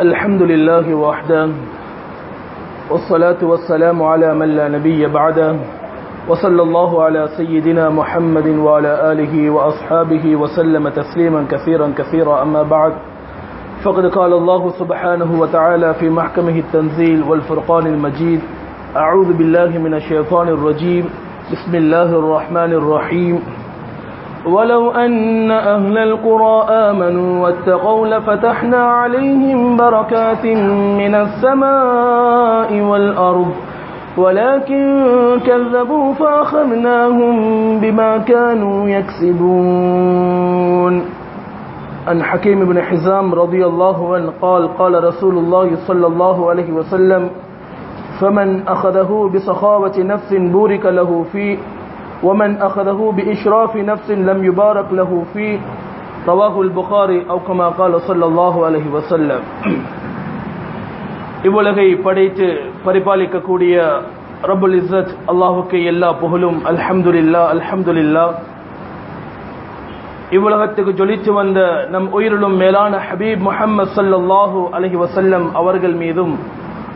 الحمد لله وحده والصلاة والسلام على من لا نبي بعده وصلى الله على سيدنا محمد وعلى آله وأصحابه وسلم تسليما كثيرا كثيرا. أما بعد فقد قال الله سبحانه وتعالى في محكمه التنزيل والفرقان المجيد أعوذ بالله من الشيطان الرجيم بسم الله الرحمن الرحيم. ولو أن أهل القرى آمنوا واتقوا لفتحنا عليهم بركات من السماء والأرض ولكن كذبوا فأخذناهم بما كانوا يكسبون. عن حكيم بن حزام رضي الله عنه قال قال رسول الله صلى الله عليه وسلم فمن أخذه بسخاوة نفس بورك له فيه ومن أخذه بإشراف نفس لم يبارك له فيه رواه البخاري أو كما قال صلى الله عليه وسلم இவ்வுலகை படைத்து பரிபாலிக்கக்கூடிய ரபுல் இஸ்ஸத் அல்லாஹுக்கு எல்லா புகழும் அல்ஹம்துலில்லா அல்ஹம்துலில்லா இவ்வுலகத்துக்கு ஜொலித்து வந்த நம் உயிரிலும் மேலான ஹபீப் முஹம்மது சல்லாஹூ அலஹி வசல்லம் அவர்கள் மீதும்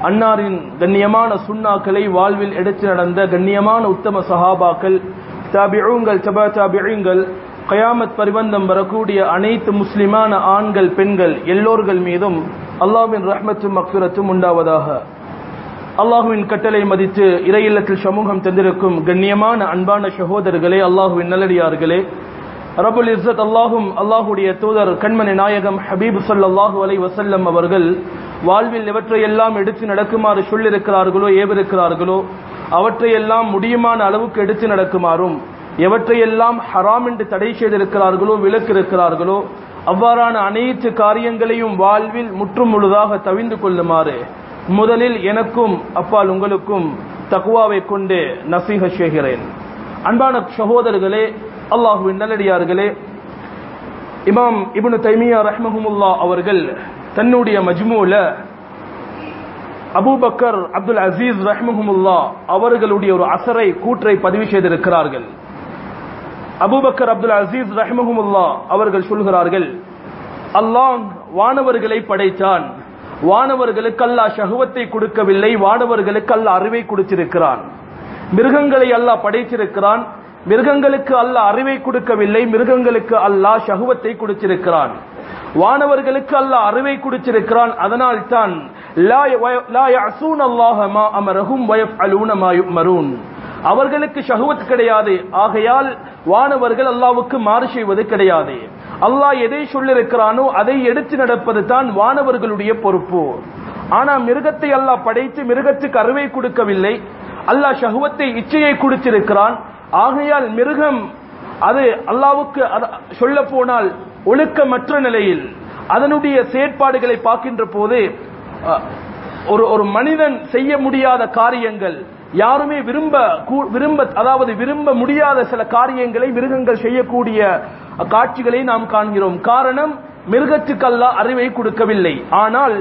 அன்னாரின் கண்ணியமான சுண்ணாக்களை வாழ்வில் எடுத்து நடந்த கண்ணியமான உத்தம சஹாபாக்கள் தாபிழுங்கள் தபா தாபிழுங்கள் கயாமத் பரிபந்தம் வரக்கூடிய அனைத்து முஸ்லிமான ஆண்கள் பெண்கள் எல்லோர்கள் மீதும் அல்லாஹ்வின் ரஹ்மத்தும் மக்சுரத்தும் உண்டாவதாக. அல்லாஹுவின் கட்டளை மதித்து இறையில்லத்தில் சமூகம் தந்திருக்கும் கண்ணியமான அன்பான சகோதரர்களே அல்லாஹுவின் நல்லடியார்களே ரபுல் இஸ்ஸத் அல்லாஹும் அல்லாஹுடைய தூதர் கண்மணி நாயகம் ஹபீப் சல்லாஹூ அலை வசல்லம் அவர்கள் வாழ்வில் எவற்றையெல்லாம் எடுத்து நடக்குமாறு சொல்லிருக்கிறார்களோ ஏவிருக்கிறார்களோ அவற்றையெல்லாம் முடியுமான அளவுக்கு எடுத்து நடக்குமாறும் எவற்றையெல்லாம் ஹராம் என்று தடை செய்திருக்கிறார்களோ விலக்கிருக்கிறார்களோ அவ்வாறான அனைத்து காரியங்களையும் வாழ்வில் முற்றும் முழுதாக தவிந்து கொள்ளுமாறு முதலில் எனக்கும் அப்பால் உங்களுக்கும் தகுவாவை கொண்டு நசீக செய்கிறேன். அன்பான சகோதரர்களே அல்லாஹுவின் நல்லடியார்களே இமாம் இபுனு தைமியா ரஹ்மஹமுல்லா அவர்கள் தன்னுடைய மஜ்மூல அபூபக்கர் அப்துல் அசீஸ் ரஹ்மஹமுல்லா அவர்களுடைய ஒரு அசரை கூற்றை பதிவு செய்திருக்கிறார்கள். அபூபக்கர் அப்துல் அசீஸ் ரஹ்மஹமுல்லா அவர்கள் சொல்கிறார்கள் அல்லாஹ் வானவர்களை படைத்தான். வானவர்களுக்கு அல்லாஹ் சகுவத்தை கொடுக்கவில்லை வானவர்களுக்கு அல்லாஹ் அறிவை கொடுத்திருக்கிறான். மிருகங்களை அல்லாஹ் படைத்திருக்கிறான். மிருகங்களுக்கு அல்லாஹ் அறிவை கொடுக்கவில்லை மிருகங்களுக்கு அல்லாஹ் ஷகுவத்தை கொடுத்திருக்கிறான். வானவர்களுக்கு அல்லாஹ் அறிவை கொடுத்திருக்கிறான் அதனால் தான் அவர்களுக்கு ஷகுவத் கிடையாது ஆகையால் வானவர்கள் அல்லாவுக்கு மாறு செய்வது கிடையாது. அல்லாஹ் எதை சொல்லிருக்கிறானோ அதை எடுத்து நடப்பது தான் வானவர்களுடைய பொறுப்பு. ஆனா மிருகத்தை அல்லாஹ் படைத்து மிருகத்துக்கு அறிவை கொடுக்கவில்லை அல்லாஹ் ஷகுவத்தை இச்சையை கொடுத்திருக்கிறான் ஆகையால் மிருகம் அது அல்லாவுக்கு சொல்ல போனால் ஒழுக்கமற்ற நிலையில் அதனுடைய செயற்பாடுகளை பார்க்கின்ற போது ஒரு ஒரு மனிதன் செய்ய முடியாத காரியங்கள் யாருமே விரும்ப விரும்ப அதாவது விரும்ப முடியாத சில காரியங்களை மிருகங்கள் செய்யக்கூடிய காட்சிகளை நாம் காண்கிறோம். காரணம் மிருகத்துக்கு அல்லாஹ் அறிவை கொடுக்கவில்லை. ஆனால்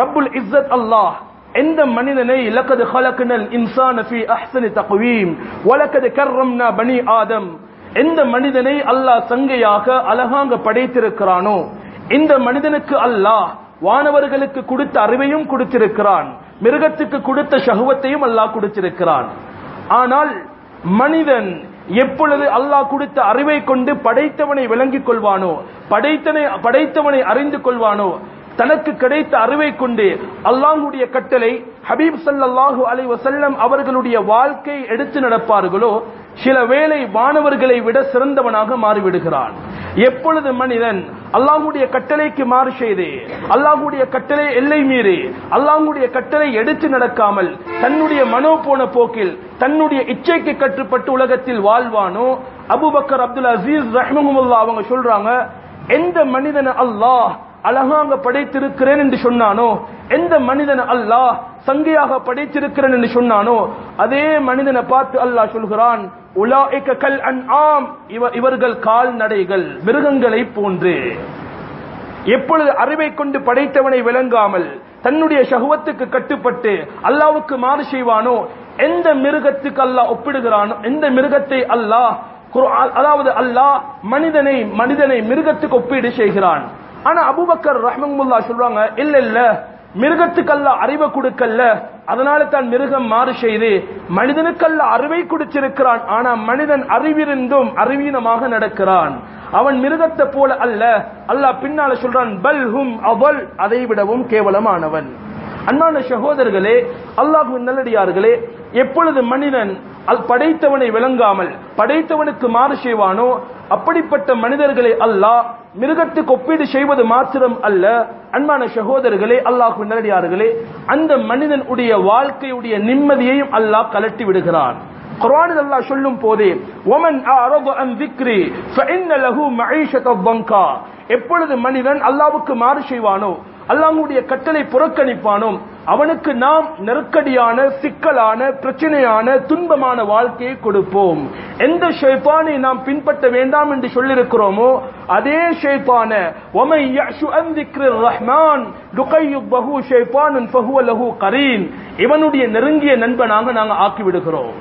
ரப்புல் இஸ்ஸத் அல்லாஹ் எந்த மனிதனை லக்கது ஹலக்கினல் இன்சான ஃபி அஹ்சனி தக்வீம் வலக்கது கர்ரம்னா பனி ஆதம். எந்த மனிதனை அல்லாஹ் சங்கையாக அழகாங்க படைத்திருக்கிறானோ? இந்த மனிதனுக்கு அல்லாஹ் வானவர்களுக்கு கொடுத்த அறிவையும் கொடுத்திருக்கிறான். மிருகத்துக்கு கொடுத்த சகுவத்தையும் அல்லாஹ் கொடுத்திருக்கிறான். ஆனால் மனிதன் எப்பொழுது அல்லாஹ் கொடுத்த அறிவை கொண்டு படைத்தவனை விளங்கிக் கொள்வானோ? படைத்தனை படைத்தவனை அறிந்து கொள்வானோ? தனக்கு கிடைத்த அறிவை கொண்டு அல்லாஹுடைய கட்டளை ஹபீப் சல்லாஹு அலை வசல்லம் அவர்களுடைய வாழ்க்கை எடுத்து நடப்பார்களோ சில வேளை வானவர்களை விட சிறந்தவனாக மாறிவிடுகிறான். எப்பொழுது மனிதன் அல்லாஹுடைய கட்டளைக்கு மாறு செய்து அல்லாஹுடைய கட்டளை எல்லை மீறி அல்லாஹுடைய கட்டளை எடுத்து நடக்காமல் தன்னுடைய மனோ போன போக்கில் தன்னுடைய இச்சைக்கு கட்டுப்பட்டு உலகத்தில் வாழ்வானோ அபுபக்கர் அப்துல் அசீஸ் ரஹ்மஹமுல்லா அவங்க சொல்றாங்க எந்த மனிதன் அல்லாஹ் அழகாக படைத்திருக்கிறேன் என்று சொன்னானோ? எந்த மனிதன் அல்லாஹ் சங்கையாக படைத்திருக்கிறேன் என்று சொன்னானோ? அதே மனிதனை பார்த்து அல்லாஹ் சொல்கிறான் உலாஇக்க கல் அன் ஆம் இவர்கள் கால்நடைகள் மிருகங்களை போன்று. எப்பொழுது அறிவை கொண்டு படைத்தவனை விளங்காமல் தன்னுடைய சகுவத்துக்கு கட்டுப்பட்டு அல்லாவுக்கு மாறு செய்வானோ? எந்த மிருகத்துக்கு அல்லாஹ் ஒப்பிடுகிறானோ? எந்த மிருகத்தை அல்லாஹ் அதாவது அல்லாஹ் மனிதனை மனிதனை மிருகத்துக்கு ஒப்பீடு செய்கிறான். ஆனா அபூபக்கர் ரஹ்மமுல்லா சொல்றாங்க இல்ல இல்ல மிருகத்துக்கல்ல அறிவை கொடுக்கல்ல. அதனால தான் மிருகம் மாறு செய்து மனிதனுக்கல்ல அறிவை கொடுத்திருக்கிறான். ஆனா மனிதன் அறிவிருந்தும் அறிவீனமாக நடக்கிறான். அவன் மிருகத்தை போல அல்ல. அல்லாஹ் பின்னால சொல்றான் பல் ஹும் அவல். அதை விடவும் கேவலமானவன். அன்பான சகோதரர்களே அல்லாஹ் நல்லடியார்களே எப்பொழுது மனிதன் அல் படைத்தவனை விளங்காமல் படைத்தவனுக்கு மாறு செய்வானோ அப்படிப்பட்ட மனிதர்களை அல்லாஹ் மிருகத்துக்கு ஒப்பீடு செய்வது மாத்திரம் அல்ல. அன்பான சகோதரர்களே அல்லாஹ் நேரடியார்களே அந்த மனிதன் உடைய வாழ்க்கையுடைய நிம்மதியையும் அல்லாஹ் கலட்டி விடுகிறான். குரானில் அல்லாஹ் சொல்லும் போதே ஒமன் அரபு அன் திக்ரி ஃபஇன்ன லஹு மஈஷத பங்கா எப்பொழுது மனிதன் அல்லாஹ்வுக்கு மாறு செய்வானோ அல்லாஹுடைய கட்டளை புறக்கணிப்பானோம். அவனுக்கு நாம் நெருக்கடியான சிக்கலான பிரச்சனையான துன்பமான வாழ்க்கையை கொடுப்போம். எந்த ஷைத்தானை நாம் பின்பற்ற வேண்டாம் என்று சொல்லியிருக்கிறோமோ அதே ஷைத்தான இவனுடைய நெருங்கிய நண்பனாக நாங்கள் ஆக்கி விடுகிறோம்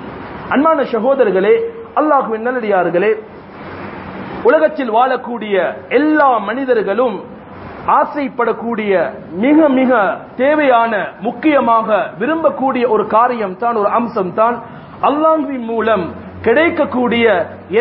அன்பான சகோதரர்களே அல்லாஹுவின் நல்லடியார்களே உலகத்தில் வாழக்கூடிய எல்லா மனிதர்களும் ஆசைப்படக்கூடிய மிக மிக தேவையான முக்கியமாக விரும்பக்கூடிய ஒரு காரியம் தான் ஒரு அம்சம் தான் அல்லாஹ்வின் மூலம் கிடைக்கக்கூடிய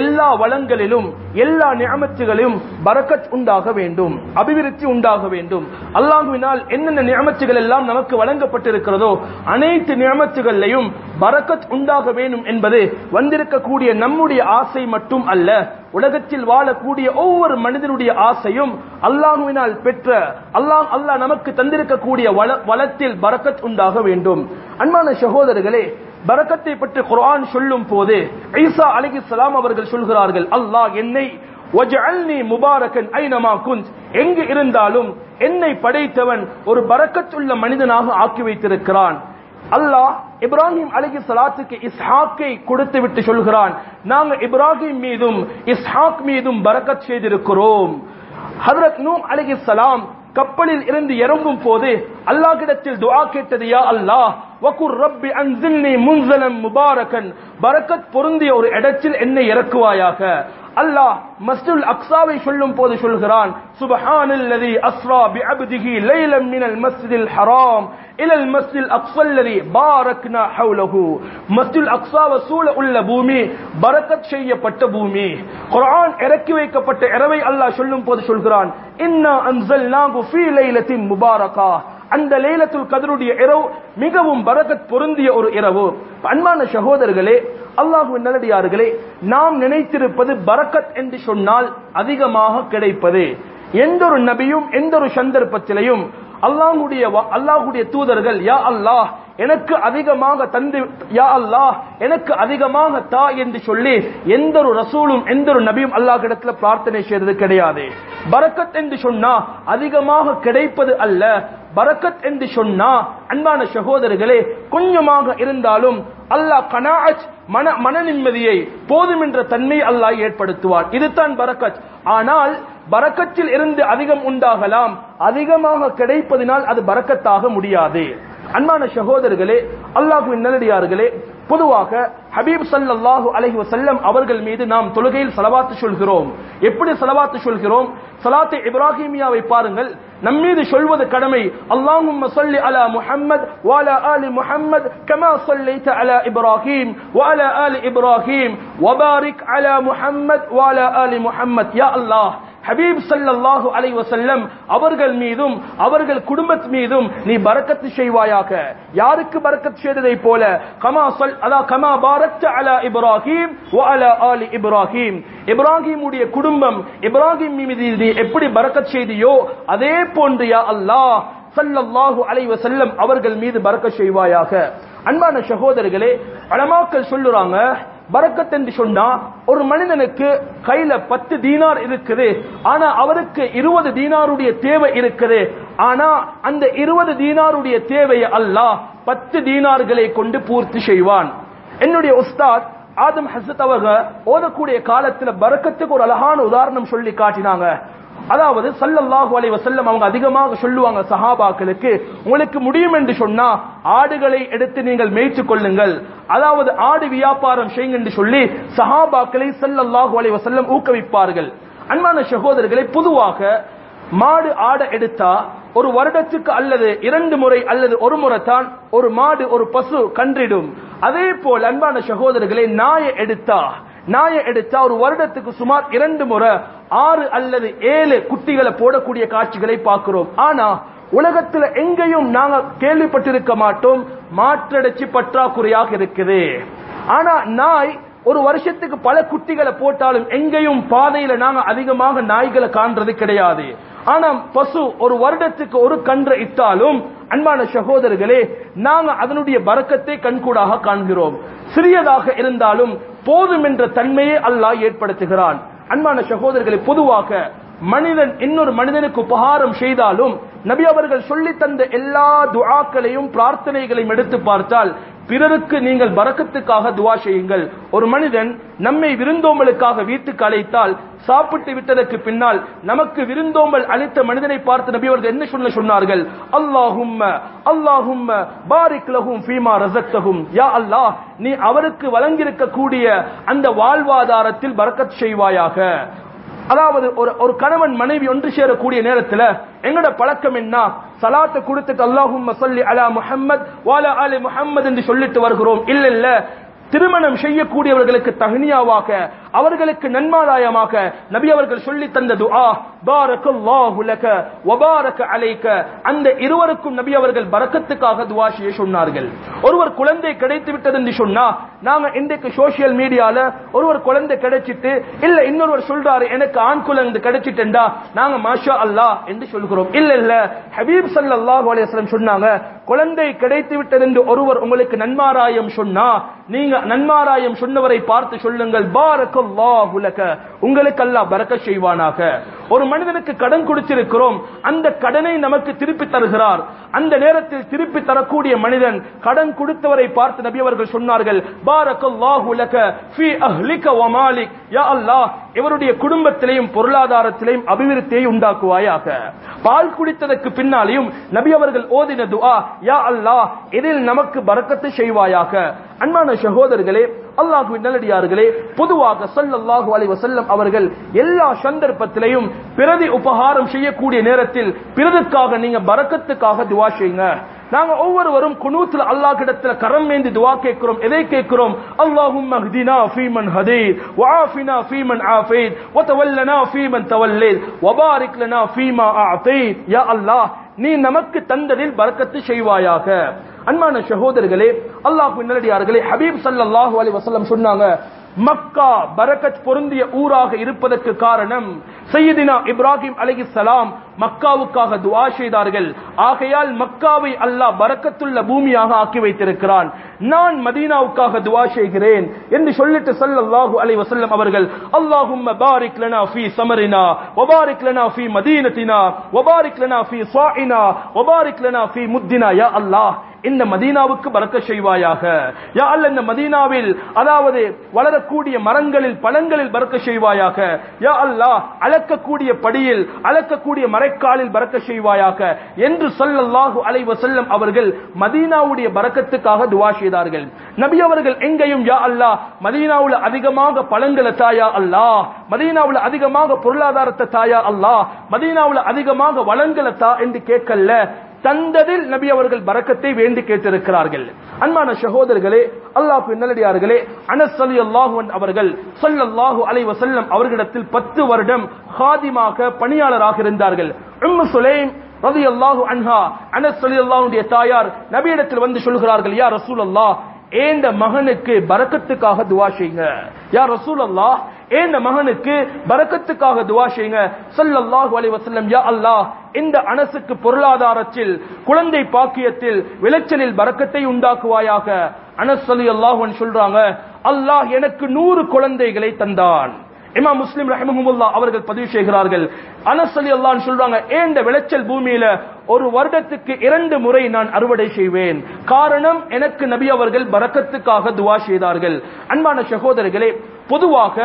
எல்லா வளங்களிலும் எல்லா நியமத்துகளிலும் பரக்கத் உண்டாக வேண்டும் அபிவிருத்தி உண்டாக வேண்டும். அல்லாஹுவினால் என்னென்ன நியமத்துகள் எல்லாம் நமக்கு வழங்கப்பட்டிருக்கிறதோ அனைத்து நியமத்துகளையும் பரக்கத் உண்டாக வேண்டும் என்பது வந்திருக்கக்கூடிய நம்முடைய ஆசை மட்டும் அல்ல. உலகத்தில் வாழக்கூடிய ஒவ்வொரு மனிதனுடைய ஆசையும் அல்லாஹுவினால் பெற்ற அல்லாஹ் அல்லாஹ் நமக்கு தந்திருக்கக்கூடிய வள வளத்தில் பரக்கத் உண்டாக வேண்டும். அன்பான சகோதரர்களே பரக்கத்தை பற்றி குரான் சொல்லும் போது ஈசா சலாம் அவர்கள் சொல்கிறார்கள் அல்லாஹ் என்னை முபாரகன் ஐனமா குந்த். எங்கு இருந்தாலும் என்னை படைத்தவன் ஒரு பரக்கத்துள்ள மனிதனாக ஆக்கி வைத்திருக்கிறான். அல்லாஹ் இப்ராஹிம் அலகி சலாத்துக்கு இஸ்ஹாக்கை கொடுத்து விட்டு சொல்கிறான் நாங்க இப்ராஹிம் மீதும் இஸ்ஹாக் மீதும் பரக்கத் செய்திருக்கிறோம். ஹதரத் நூம் அலைஹி சலாம் கப்பலில் இருந்து இறங்கும் போது அல்லாஹ்விடத்தில் துவா கேட்டது யா அல்லாஹ் வகுர் ரப்பி அன்சில்னி முன்சலம் முபாரக்கன் பரக்கத் பொருந்திய ஒரு இடத்தில் என்னை இறக்குவாயாக. அல்லாஹ் மஸ்ஜிதுல் அக்ஸாவை சொல்லும் போது சொல்கிறான் சுப்ஹானல்லதி அஸ்ரா பிஅப்திஹி லைலம் மினல் மஸ்ஜிதில் ஹராம். இலல் மஸ்ஜில் அக்ஸல்லதி பாரக்னா ஹவுலஹு மஸ்ஜில் அக்ஸாவை சூழ உள்ள பூமி பரக்கத் செய்யப்பட்ட பூமி. குர்ஆன் இறக்கி வைக்கப்பட்ட இரவை அல்லாஹ் சொல்லும் போது சொல்கிறான் இன்னா அன்சல்நாஹு ஃபீ லைலத்தின் முபாரகா. அந்த லேலத்துல் கதருடைய இரவு மிகவும் பரக்கத் பொருந்திய ஒரு இரவு. அன்பான சகோதரர்களே அல்லாஹுவின் நல்லடியார்களே நாம் நினைத்திருப்பது பரக்கத் என்று சொன்னால் அதிகமாக கிடைப்பது. எந்த ஒரு நபியும் எந்த ஒரு சந்தர்ப்பத்திலையும் அல்லாஹுடைய அல்லாஹுடைய தூதர்கள் யா அல்லாஹ் எனக்கு அதிகமாக தந்து யா அல்லாஹ் எனக்கு அதிகமாக தா என்று சொல்லி எந்த ஒரு ரசூலும் எந்த ஒரு நபியும் அல்லாஹ் இடத்துல பிரார்த்தனை செய்யறது கிடையாது. பரக்கத் என்று சொன்னா அதிகமாக கிடைப்பது அல்ல பரக்கத் என்று சொன்னா அன்பான சகோதரர்களே கொஞ்சமாக இருந்தாலும் அல்லாஹ் கனாஅத் மன மன நிம்மதியை போதும் என்ற தன்மை அல்லாஹ் ஏற்படுத்துவார். இதுதான் பரக்கத். ஆனால் பரக்கத்தில் இருந்து அதிகம் உண்டாகலாம் அதிகமாக கிடைப்பதினால் அது பரக்கத்தாக முடியாது. அன்பான சகோதரர்களே அல்லாஹுவின் நல்லடியார்களே பொதுவாக ஹபீப் சல்லாஹு அலஹி வசல்லம் அவர்கள் மீது நாம் தொழுகையில் சலவாத்து சொல்கிறோம். எப்படி சலவாத்து சொல்கிறோம்? சலாத்தை இப்ராஹிமியாவை பாருங்கள். நம்மீது சொல்வது கடமை அல்லாஹும் சொல்லி அலா முஹம்மத் வாலா ஆலி முஹம்மத் கமா சொல்லித்த அலா இப்ராஹிம் வாலா ஆலி இப்ராஹிம் வபாரிக் அலா முஹம்மத் வாலா ஆலி முஹம்மத் யா அல்லாஹ் ஹபீப் சல்லாஹு அலை வசல்லம் அவர்கள் மீதும் அவர்கள் குடும்பத் மீதும் நீ பறக்கத்து செய்வாயாக. யாருக்கு பரக்கத் செய்ததை போல? கமா சொல் அதா கமா பாரத் அலா இப்ராஹிம் வ அலா ஆலி இப்ராஹிம். இப்ராஹிமுடைய குடும்பம் இப்ராஹிம் மீது நீ எப்படி பறக்கச் செய்தியோ அதே போன்று யா அல்லாஹ் சல்லல்லாஹு அலை வசல்லம் அவர்கள் மீது பறக்க செய்வாயாக. அன்பான சகோதரர்களே அலமாக்கள் சொல்லுறாங்க பரக்கத் என்று சொன்னா ஒரு மனிதனுக்கு கையில பத்து தீனார் இருக்குது. ஆனா அவருக்கு இருபது தீனாருடைய தேவை இருக்குது. ஆனா அந்த இருபது தீனாருடைய தேவையை அல்லாஹ் பத்து தீனார்களை கொண்டு பூர்த்தி செய்வான். என்னுடைய உஸ்தாத் ஆதம் ஹசத் அவங்க ஓதக்கூடிய காலத்துல பரக்கத்துக்கு ஒரு அழகான உதாரணம் சொல்லி காட்டினாங்க. அதாவது சல்லல்லாஹு அலை வசல்லம் அவங்க அதிகமாக சொல்லுவாங்க சஹாபாக்களுக்கு உங்களுக்கு முடியும் என்று சொன்னா ஆடுகளை எடுத்து நீங்கள் மேய்த்துக் கொள்ளுங்கள். அதாவது ஆடு வியாபாரம் செய்யுங்க என்று சொல்லி சஹாபாக்களை சல்லல்லாஹு அலை வசல்லம் ஊக்குவிப்பார்கள். அன்பான சகோதரர்களை பொதுவாக மாடு ஆட எடுத்தா ஒரு வருடத்துக்கு அல்லது இரண்டு முறை அல்லது ஒரு முறை தான் ஒரு மாடு ஒரு பசு கன்றிடும். அதே போல் அன்பான சகோதரர்களை நாயை எடுத்தா நாயை எடுத்தா ஒரு வருடத்துக்கு சுமார் இரண்டு முறை ஆறு அல்லது ஏழு குட்டிகளை போடக்கூடிய காட்சிகளை பார்க்கிறோம். ஆனா உலகத்துல எங்கேயும் நாங்க கேள்விப்பட்டிருக்க மாட்டோம். மாற்றடைச்சி பற்றாக்குறையாக இருக்குது. ஆனா நாய் ஒரு வருஷத்துக்கு பல குட்டிகளை போட்டாலும் எங்கேயும் பாதையில நாங்க அதிகமாக நாய்களை காண்றது கிடையாது. ஆனா பசு ஒரு வருடத்துக்கு ஒரு கன்று இட்டாலும் அன்பான சகோதரர்களே நாங்க அதனுடைய பறக்கத்தை கண்கூடாக காண்கிறோம். சிறியதாக இருந்தாலும் போதும் என்ற தன்மையை அல்லாஹ் ஏற்படுத்துகிறான். அன்பான சகோதரர்களை பொதுவாக மனிதன் இன்னொரு மனிதனுக்கு உபகாரம் செய்தாலும் நபி அவர்கள் சொல்லி தந்த எல்லா துஆக்களையும் பிரார்த்தனைகளையும் எடுத்து பார்த்தால் பிறருக்கு நீங்கள் பறக்கத்துக்காக துவா செய்யுங்கள். ஒரு மனிதன் நம்மை விருந்தோம்பலுக்காக வீட்டுக்கு அழைத்தால் சாப்பிட்டு விட்டதற்கு பின்னால் நமக்கு விருந்தோம்பல் அளித்த மனிதனை பார்த்து நபி அவர்கள் என்ன சொல்ல சொன்னார்கள்? அல்லாஹும்ம அல்லாஹும்ம பாரிக் லஹும் ஃபீமா ரசக்தஹும் யா அல்லாஹ் நீ அவருக்கு வழங்கியிருக்க கூடிய அந்த வாழ்வாதாரத்தில் பறக்கத் செய்வாயாக. அதாவது ஒரு ஒரு கணவன் மனைவி ஒன்று சேரக்கூடிய நேரத்துல எங்கட பழக்கம் என்ன? சலாத்தை கொடுத்துட்டு அல்லாஹும் சொல்லி அலா முஹம்மத் வாலா அலி முஹம்மது என்று சொல்லிட்டு வருகிறோம். இல்ல இல்ல. திருமணம் செய்யக்கூடியவர்களுக்கு தகுனியாவாக அவர்களுக்கு நன்மாராயமாக நபி அவர்கள் சொல்லி தந்த துஆ பாரக்கல்லாஹு லக வபாரக அந்த இருவருக்கும் நபி அவர்கள் பரக்கத்துக்காக துஆ செய்ய சொன்னார்கள். ஒருவர் குழந்தை கிடைத்து விட்டது என்று சொன்னா நாங்க இன்றைக்கு சோசியல் மீடியால ஒருவர் குழந்தை கிடைச்சிட்டு இல்ல இன்னொருவர் சொல்றாரு எனக்கு ஆண் குழந்தை கிடைச்சிட்டா நாங்க மாஷா அல்லாஹ் என்று சொல்கிறோம். இல்ல இல்ல. ஹபீப் சொன்னாங்க குழந்தை கிடைத்து விட்டது என்று ஒருவர் உங்களுக்கு நன்மாராயம் சொன்னா நீங்க நன்மாராயம் சொன்னவரை பார்த்து சொல்லுங்கள். பாரக்கல்லாஹு உங்களுக்கு அல்லாஹ் பரக்க செய்வானாக. ஒரு மனிதனுக்கு கடன் கொடுத்திருக்கிறோம் அந்த கடனை நமக்கு திருப்பி தருகிறார். அந்த நேரத்தில் திருப்பி தரக்கூடிய மனிதன் கடன் கொடுத்தவரை பார்த்து நபி அவர்கள் சொன்னார்கள் யா அல்லாஹ் இவருடைய குடும்பத்திலையும் பொருளாதாரத்திலையும் அபிவிருத்தியை உண்டாக்குவாயாக. பால் குடித்ததற்கு பின்னாலேயும் நபி அவர்கள் ஓதின துஆ யா அல்லாஹ் இதில் நமக்கு பரக்கத்து செய்வாயாக. அன்பான சகோதரர்களே அல்லாஹுவின் நல்லடியார்களே பொதுவாக ஸல்லல்லாஹு அலைவசல்லம் அவர்கள் எல்லா சந்தர்ப்பத்திலையும் பிரதி உபகாரம் செய்யக்கூடிய நேரத்தில் பிறதுக்காக நீங்க பறக்கத்துக்காக துவா செய்யுங்க. நாங்க ஒவ்வொருவரும் குனூத்துல அல்லாஹ் கிடத்துல கரம் ஏந்தி துவா கேட்கிறோம். எதை கேட்கிறோம்? அல்லாஹும் மஹ்தினா ஃபீமன் ஹதீத் வஆஃபினா ஃபீமன் ஆஃபீத் வதவல்லனா ஃபீமன் தவல்லைத் வபாரிக் லனா ஃபீமா அஅதீத் யா அல்லாஹ் நீ நமக்கு தந்ததில் பறக்கத்து செய்வாயாக. அன்பான சகோதரர்களே அல்லாஹ் நல்லடியார்களே ஹபீப் சல்லாஹூ அலி வசல்லம் சொன்னாங்க மக்கா பரக்கத் பொருந்திய ஊராக இருப்பதற்கு காரணம் சையதினா இப்ராஹிம் சலாம் மக்காவுக்காக துவா செய்தார்கள். ஆகையால் மக்காவை அல்லாஹ் பரக்கத்துள்ள பூமியாக ஆக்கி வைத்திருக்கிறான். நான் மதீனாவுக்காக துவா செய்கிறேன் என்று சொல்லிட்டு ஸல்லல்லாஹு அலைஹி வசல்லம் அவர்கள் அல்லாஹும்ம பாரிக் லனா ஃபீ சமரினா ஒபாரிக் லனா ஃபீ மதீனத்தினா ஒபாரிக் லனா ஃபீ சாயினா ஒபாரிக் லனா ஃபீ முத்தினா யா அல்லாஹ். இந்த மதீனாவுக்கு பறக்க செய்வாயாக. யா அல்ல இந்த மதீனாவில் அதாவது வளரக்கூடிய மரங்களில் பழங்களில் பறக்க செய்வாயாக. யா அல்லாஹ் அளக்கக்கூடிய படியில் அளக்கக்கூடிய மரைக்காலில் பறக்க செய்வாயாக. என்று சொல்லல்லாஹு அலைவ வஸல்லம் அவர்கள் மதீனாவுடைய பறக்கத்துக்காக துவா செய்தார்கள். நபி அவர்கள் எங்கேயும் யா அல்லாஹ் மதீனாவுல அதிகமாக பழங்களை தாயா அல்லாஹ் மதீனாவுல அதிகமாக பொருளாதாரத்தை தாயா அல்லாஹ் மதீனாவுல அதிகமாக வளங்களை தா என்று கேட்கல தந்ததில் நபி அவர்கள் பறக்கத்தை வேண்டி கேட்டிருக்கிறார்கள். அன்பான சகோதரர்களே அல்லாஹ் நல்லடியார்களே அனஸ் அலி அல்லாஹுவன் அவர்கள் சொல்லல்லாஹு அலை வசல்லம் அவர்களிடத்தில் பத்து வருடம் ஹாதிமாக பணியாளராக இருந்தார்கள். உம்மு சுலைம் ரவி அல்லாஹு அன்ஹா அனஸ் அலி அல்லாஹுடைய தாயார் நபியிடத்தில் வந்து சொல்கிறார்கள் யா ரசூல் அல்லாஹ் ஏந்த மகனுக்கு பறக்கத்துக்காக துவா செய்யுங்க யா ரசூல் அல்லாஹ் ஏந்த மகனுக்கு பரக்கத்துக்காக துவா செய்யுங்க? ஸல்லல்லாஹு அலைஹி வஸல்லம் யா அல்லாஹ் இந்த அனசுக்கு பொருளாதாரத்தில் குழந்தை பாக்கியத்தில் விளைச்சலில் பரக்கத்தை உண்டாக்குவாயாக. அனஸ் அலி அலைஹி சொல்றாங்க அல்லாஹ் எனக்கு நூறு குழந்தைகளை தந்தான். இமா முஸ்லிம் ரஹிமஹுல்லா அவர்கள் பதிவு செய்கிறார்கள். அனஸ் அலி அல்லாஹ் சொல்றாங்க ஏந்த விளைச்சல் பூமியில ஒரு வருடத்துக்கு இரண்டு முறை நான் அறுவடை செய்வேன்? காரணம் எனக்கு நபி அவர்கள் பரக்கத்துக்காக துவா செய்தார்கள். அன்பான சகோதரர்களே பொதுவாக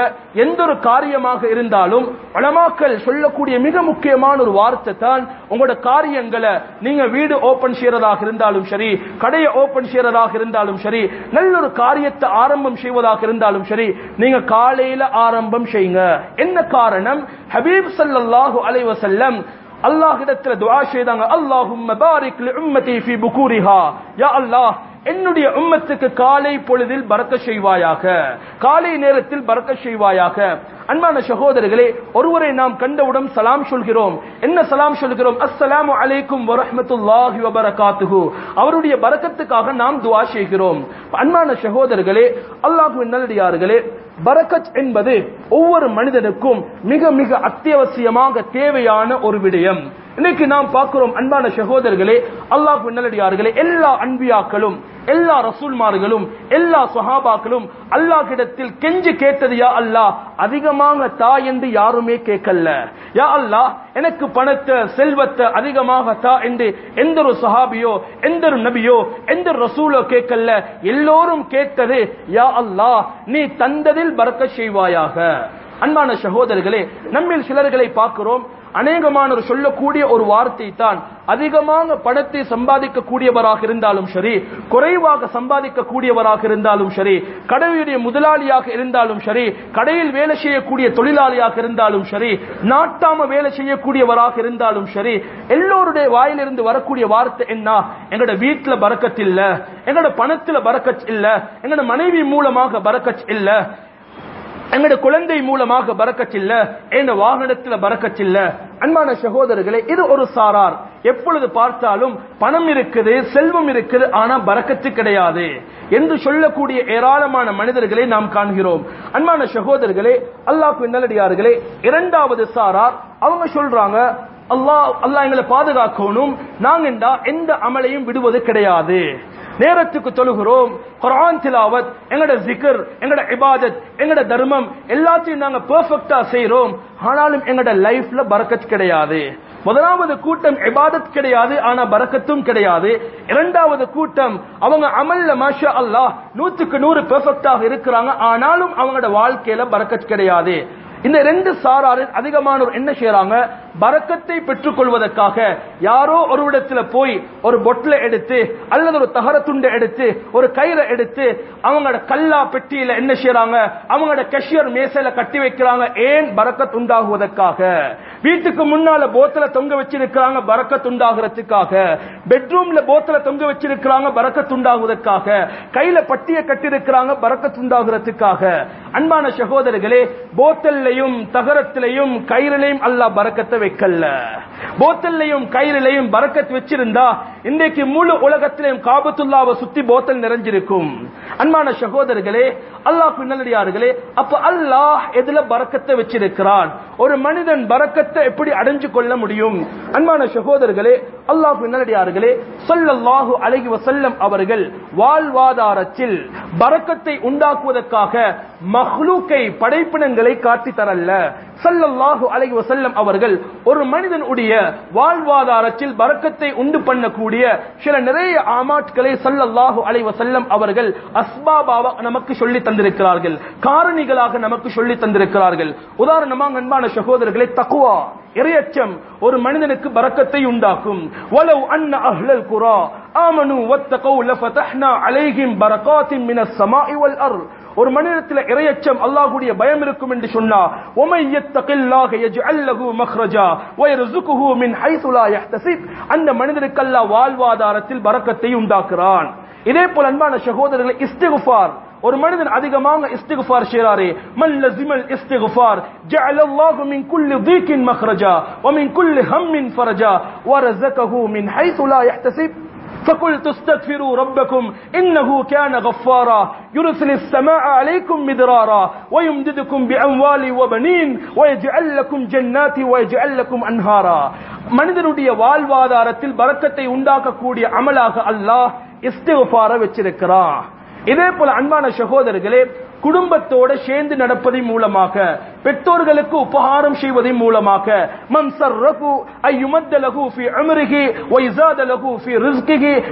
எந்த ஒரு காரியமாக இருந்தாலும் வளமாக்கல் சொல்லக்கூடிய மிக முக்கியமான ஒரு வார்த்தை தான் உங்களோட காரியங்களை நீங்க வீடு ஓபன் செய்யறதாக இருந்தாலும் சரி கடையை ஓபன் செய்யறதாக இருந்தாலும் சரி நல்ல ஒரு காரியத்தை ஆரம்பம் செய்வதாக இருந்தாலும் சரி நீங்க காலையில ஆரம்பம் செய்யுங்க. என்ன காரணம்? ஹபீப் ஸல்லல்லாஹு அலைவசல்லம் வஸல்லம் அல்லாஹ்விடத்துல துஆ செய்தாங்க அல்லாஹும் பாரிக் லி உம்மதி ஃபி புகூரிஹா. யா அல்லாஹ் என்னுடைய உம்மத்துக்கு காலை பொழுதில் பறக்க செய்வாயாக. காலை நேரத்தில் பறக்க செய்வாயாக. அன்பான சகோதரர்களே ஒருவரை நாம் கண்டவுடன் சலாம் சொல்கிறோம். என்ன சலாம் சொல்கிறோம்? அஸ்ஸலாமு அலைக்கும் வரஹ்மத்துல்லாஹி வபரகாத்துஹு. அவருடைய பரக்கத்துக்காக நாம் துவா செய்கிறோம். அன்பான சகோதரர்களே அல்லாஹ்வின் நல்லடியார்களே பரக்கத் என்பது ஒவ்வொரு மனிதனுக்கும் மிக மிக அத்தியாவசியமாக தேவையான ஒரு விடயம். இன்னைக்கு நாம் பார்க்கிறோம் அன்பான சகோதரர்களே அல்லாஹ் நல்லடியார்களே எல்லா அன்பியாக்களும் எல்லா ரசூல்மார்களும் எல்லா சஹாபாக்களும் அல்லாஹ்விடத்தில் கெஞ்சு கேட்டது யா அல்லாஹ் அதிகமாக தா என்று யாருமே கேட்கல. யா அல்லாஹ் எனக்கு பணத்தை செல்வத்தை அதிகமாக தா என்று எந்த ஒரு சஹாபியோ எந்த ஒரு நபியோ எந்த ஒரு ரசூலோ கேட்கல. எல்லோரும் கேட்டது யா அல்லாஹ் நீ தந்ததில் பறக்க செய்வாயாக. அன்பான சகோதரர்களே நம்மில் சிலர்களை பார்க்கிறோம். அநேகமானவர் சொல்லக்கூடிய ஒரு வார்த்தை தான் அதிகமாக பணத்தை சம்பாதிக்கக்கூடியவராக இருந்தாலும் சரி குறைவாக சம்பாதிக்கக்கூடியவராக இருந்தாலும் சரி கடையுடைய முதலாளியாக இருந்தாலும் சரி கடையில் வேலை செய்யக்கூடிய தொழிலாளியாக இருந்தாலும் சரி நாட்டாம வேலை செய்யக்கூடியவராக இருந்தாலும் சரி எல்லோருடைய வாயிலிருந்து வரக்கூடிய வார்த்தை என்ன? எங்கட வீட்டுல பறக்கத் இல்ல எங்கட பணத்துல பறக்கத் இல்ல எங்களோட மனைவி மூலமாக பறக்கச் இல்ல எங்கட குழந்தை மூலமாக பறக்கச்சில்ல எங்க வாகனத்துல பறக்கச்சில்ல. அன்பான சகோதரர்களே இது ஒரு சாரார். எப்பொழுது பார்த்தாலும் பணம் இருக்குது செல்வம் இருக்குது ஆனா பறக்கத்து கிடையாது. என்று சொல்லக்கூடிய ஏராளமான மனிதர்களை நாம் காண்கிறோம். அன்பான சகோதரர்களே அல்லாஹ் நல்லடியார்களே இரண்டாவது சாரார் அவங்க சொல்றாங்க அல்லாஹ் அல்லாஹ் எங்களை பாதுகாக்கணும். நாங்க எந்த அமலையும் விடுவது கிடையாது. நேரத்துக்கு தொழுகிறோம் குரான் திலாவத் எங்கட ஜிகர் எங்கட இபாதத் எங்கட தர்மம் எல்லாத்தையும் நாங்க பெர்ஃபெக்டா செய்யறோம் ஆனாலும் எங்கட லைஃப்ல பரக்கத் கிடையாது. முதலாவது கூட்டம் இபாதத் கிடையாது ஆனா பரக்கத்தும் கிடையாது. இரண்டாவது கூட்டம் அவங்க அமல்ல மாஷா அல்லாஹ் நூத்துக்கு நூறு பெர்ஃபெக்டாக இருக்கிறாங்க. ஆனாலும் அவங்களோட வாழ்க்கையில பரக்கத் கிடையாது. இந்த ரெண்டு சாராரில் அதிகமானோர் என்ன செய்யறாங்க பரக்கத்தை பெற்றுக் கொள்வதற்காக யாரோ ஒரு இடத்துல போய் ஒரு பொட்டில எடுத்து அல்லது ஒரு தகர துண்டை எடுத்து ஒரு கயிறை எடுத்து அவங்களோட கல்லா பெட்டியில என்ன செய்யறாங்க அவங்களோட கஷ்யர் மேசையில கட்டி வைக்கிறாங்க. ஏன் பறக்கத் உண்டாகுவதற்காக? வீட்டுக்கு முன்னால போத்தல தொங்க வச்சிருக்கிறாங்க பறக்கத் உண்டாகிறதுக்காக. பெட்ரூம்ல போத்தல தொங்க வச்சிருக்கிறாங்க பறக்கத் உண்டாகுவதற்காக. கையில பட்டிய கட்டியிருக்கிறாங்க பறக்கத் உண்டாகிறதுக்காக. அன்பான சகோதரர்களே போத்தல்லையும் தகரத்திலையும் கயிறிலையும் அல்லாஹ் பரக்கத்தை வைக்கல போத்தல்லையும் கயிறிலையும் பரக்கத் வச்சிருந்தா இன்றைக்கு முழு உலகத்திலையும் காபத்துல்லாவை சுத்தி போத்தல் நிறைஞ்சிருக்கும். அன்பான சகோதரர்களே அல்லாஹ் பின்னலடியார்களே அப்ப அல்லாஹ் எதுல பறக்கத்தை வச்சிருக்கிறான்? ஒரு மனிதன் பறக்கத்தை எப்படி அடைஞ்சு கொள்ள முடியும்? அன்பான சகோதரர்களே அல்லாஹ் பின்னலடியார்களே சொல்லல்லாஹு அழகி வசல்லம் அவர்கள் வாழ்வாதாரத்தில் பறக்கத்தை உண்டாக்குவதற்காக மஹ்லூக்கை படைப்பினங்களை காட்டி தரல்ல சல்லல்லாஹு அழகி வசல்லம் அவர்கள் ஒரு மனிதனுடைய வாழ்வாதாரத்தில் பரக்கத்தை உண்டு பண்ணக்கூடிய சில நிறைய ஆமாட்களை சல்லல்லாஹு அலைவசல்லம் அவர்கள் அஸ்பாபாவ நமக்கு சொல்லி தந்திருக்கிறார்கள். காரணிகளாக நமக்கு சொல்லி தந்திருக்கிறார்கள். உதாரணமாக அன்பான சகோதரர்களை தக்குவா இரையச்சம் ஒரு மனிதனுக்கு பறக்கத்தை உண்டாக்கும். வலவ் அன்ன அஹ்லல் குரா ஆமனு வத்தகௌ லஃபதஹ்னா அலைஹிம் பரகாத்தின் மின ஸமாஇ வல் ஒரு மனிதத்தில் இரையச்சம் அல்லாஹுடைய பயம் இருக்கும் என்று சொன்னா உமை யத்தகில்லாஹ யஜ்அல்லஹு மக்ரஜா வயர்சுகுஹு மின் ஹைஸு லா யஹ்தஸிப். அந்த மனிதனுக்கு அல்லாஹ் வாழ்வாதாரத்தில் பரக்கத்தை உண்டாக்குறான். இதே போல் அன்பான சகோதரர்களை இஸ்திகுஃபார். ஒரு மனிதன் அதிகமாக இஸ்திகுஃபார் செய்றாரே மல்ல லஸிமல் இஸ்திகுஃபார் ஜஅல அல்லாஹு மின் குல்லி தீக்கின் மக்ரஜா வ மின் குல்லி ஹம்மின் ஃபரஜா வ ரஸகஹு மின் ஹைஸு லா فقلت استغفروا ربكم إنه كان غفارا يرسل السماء عليكم مدرارا ويمددكم بأموال وبنين ويجعل لكم جنات ويجعل لكم أنهارا மனிதனுடைய வாழ்வாதாரத்தில் பரக்கத்தை உண்டாக்கக்கூடிய அமலாக அல்லாஹ் இஸ்திஃபார வச்சிருக்கிறான் இதே போல அன்பான சகோதரர்களே குடும்பத்தோட சேர்ந்து நடப்பதன் மூலமாக பெற்றோர்களுக்கு உபகாரம் செய்வதன் மூலமாக மன் சர்ரகு ஃபி உம்ரிஹி வ ஃபி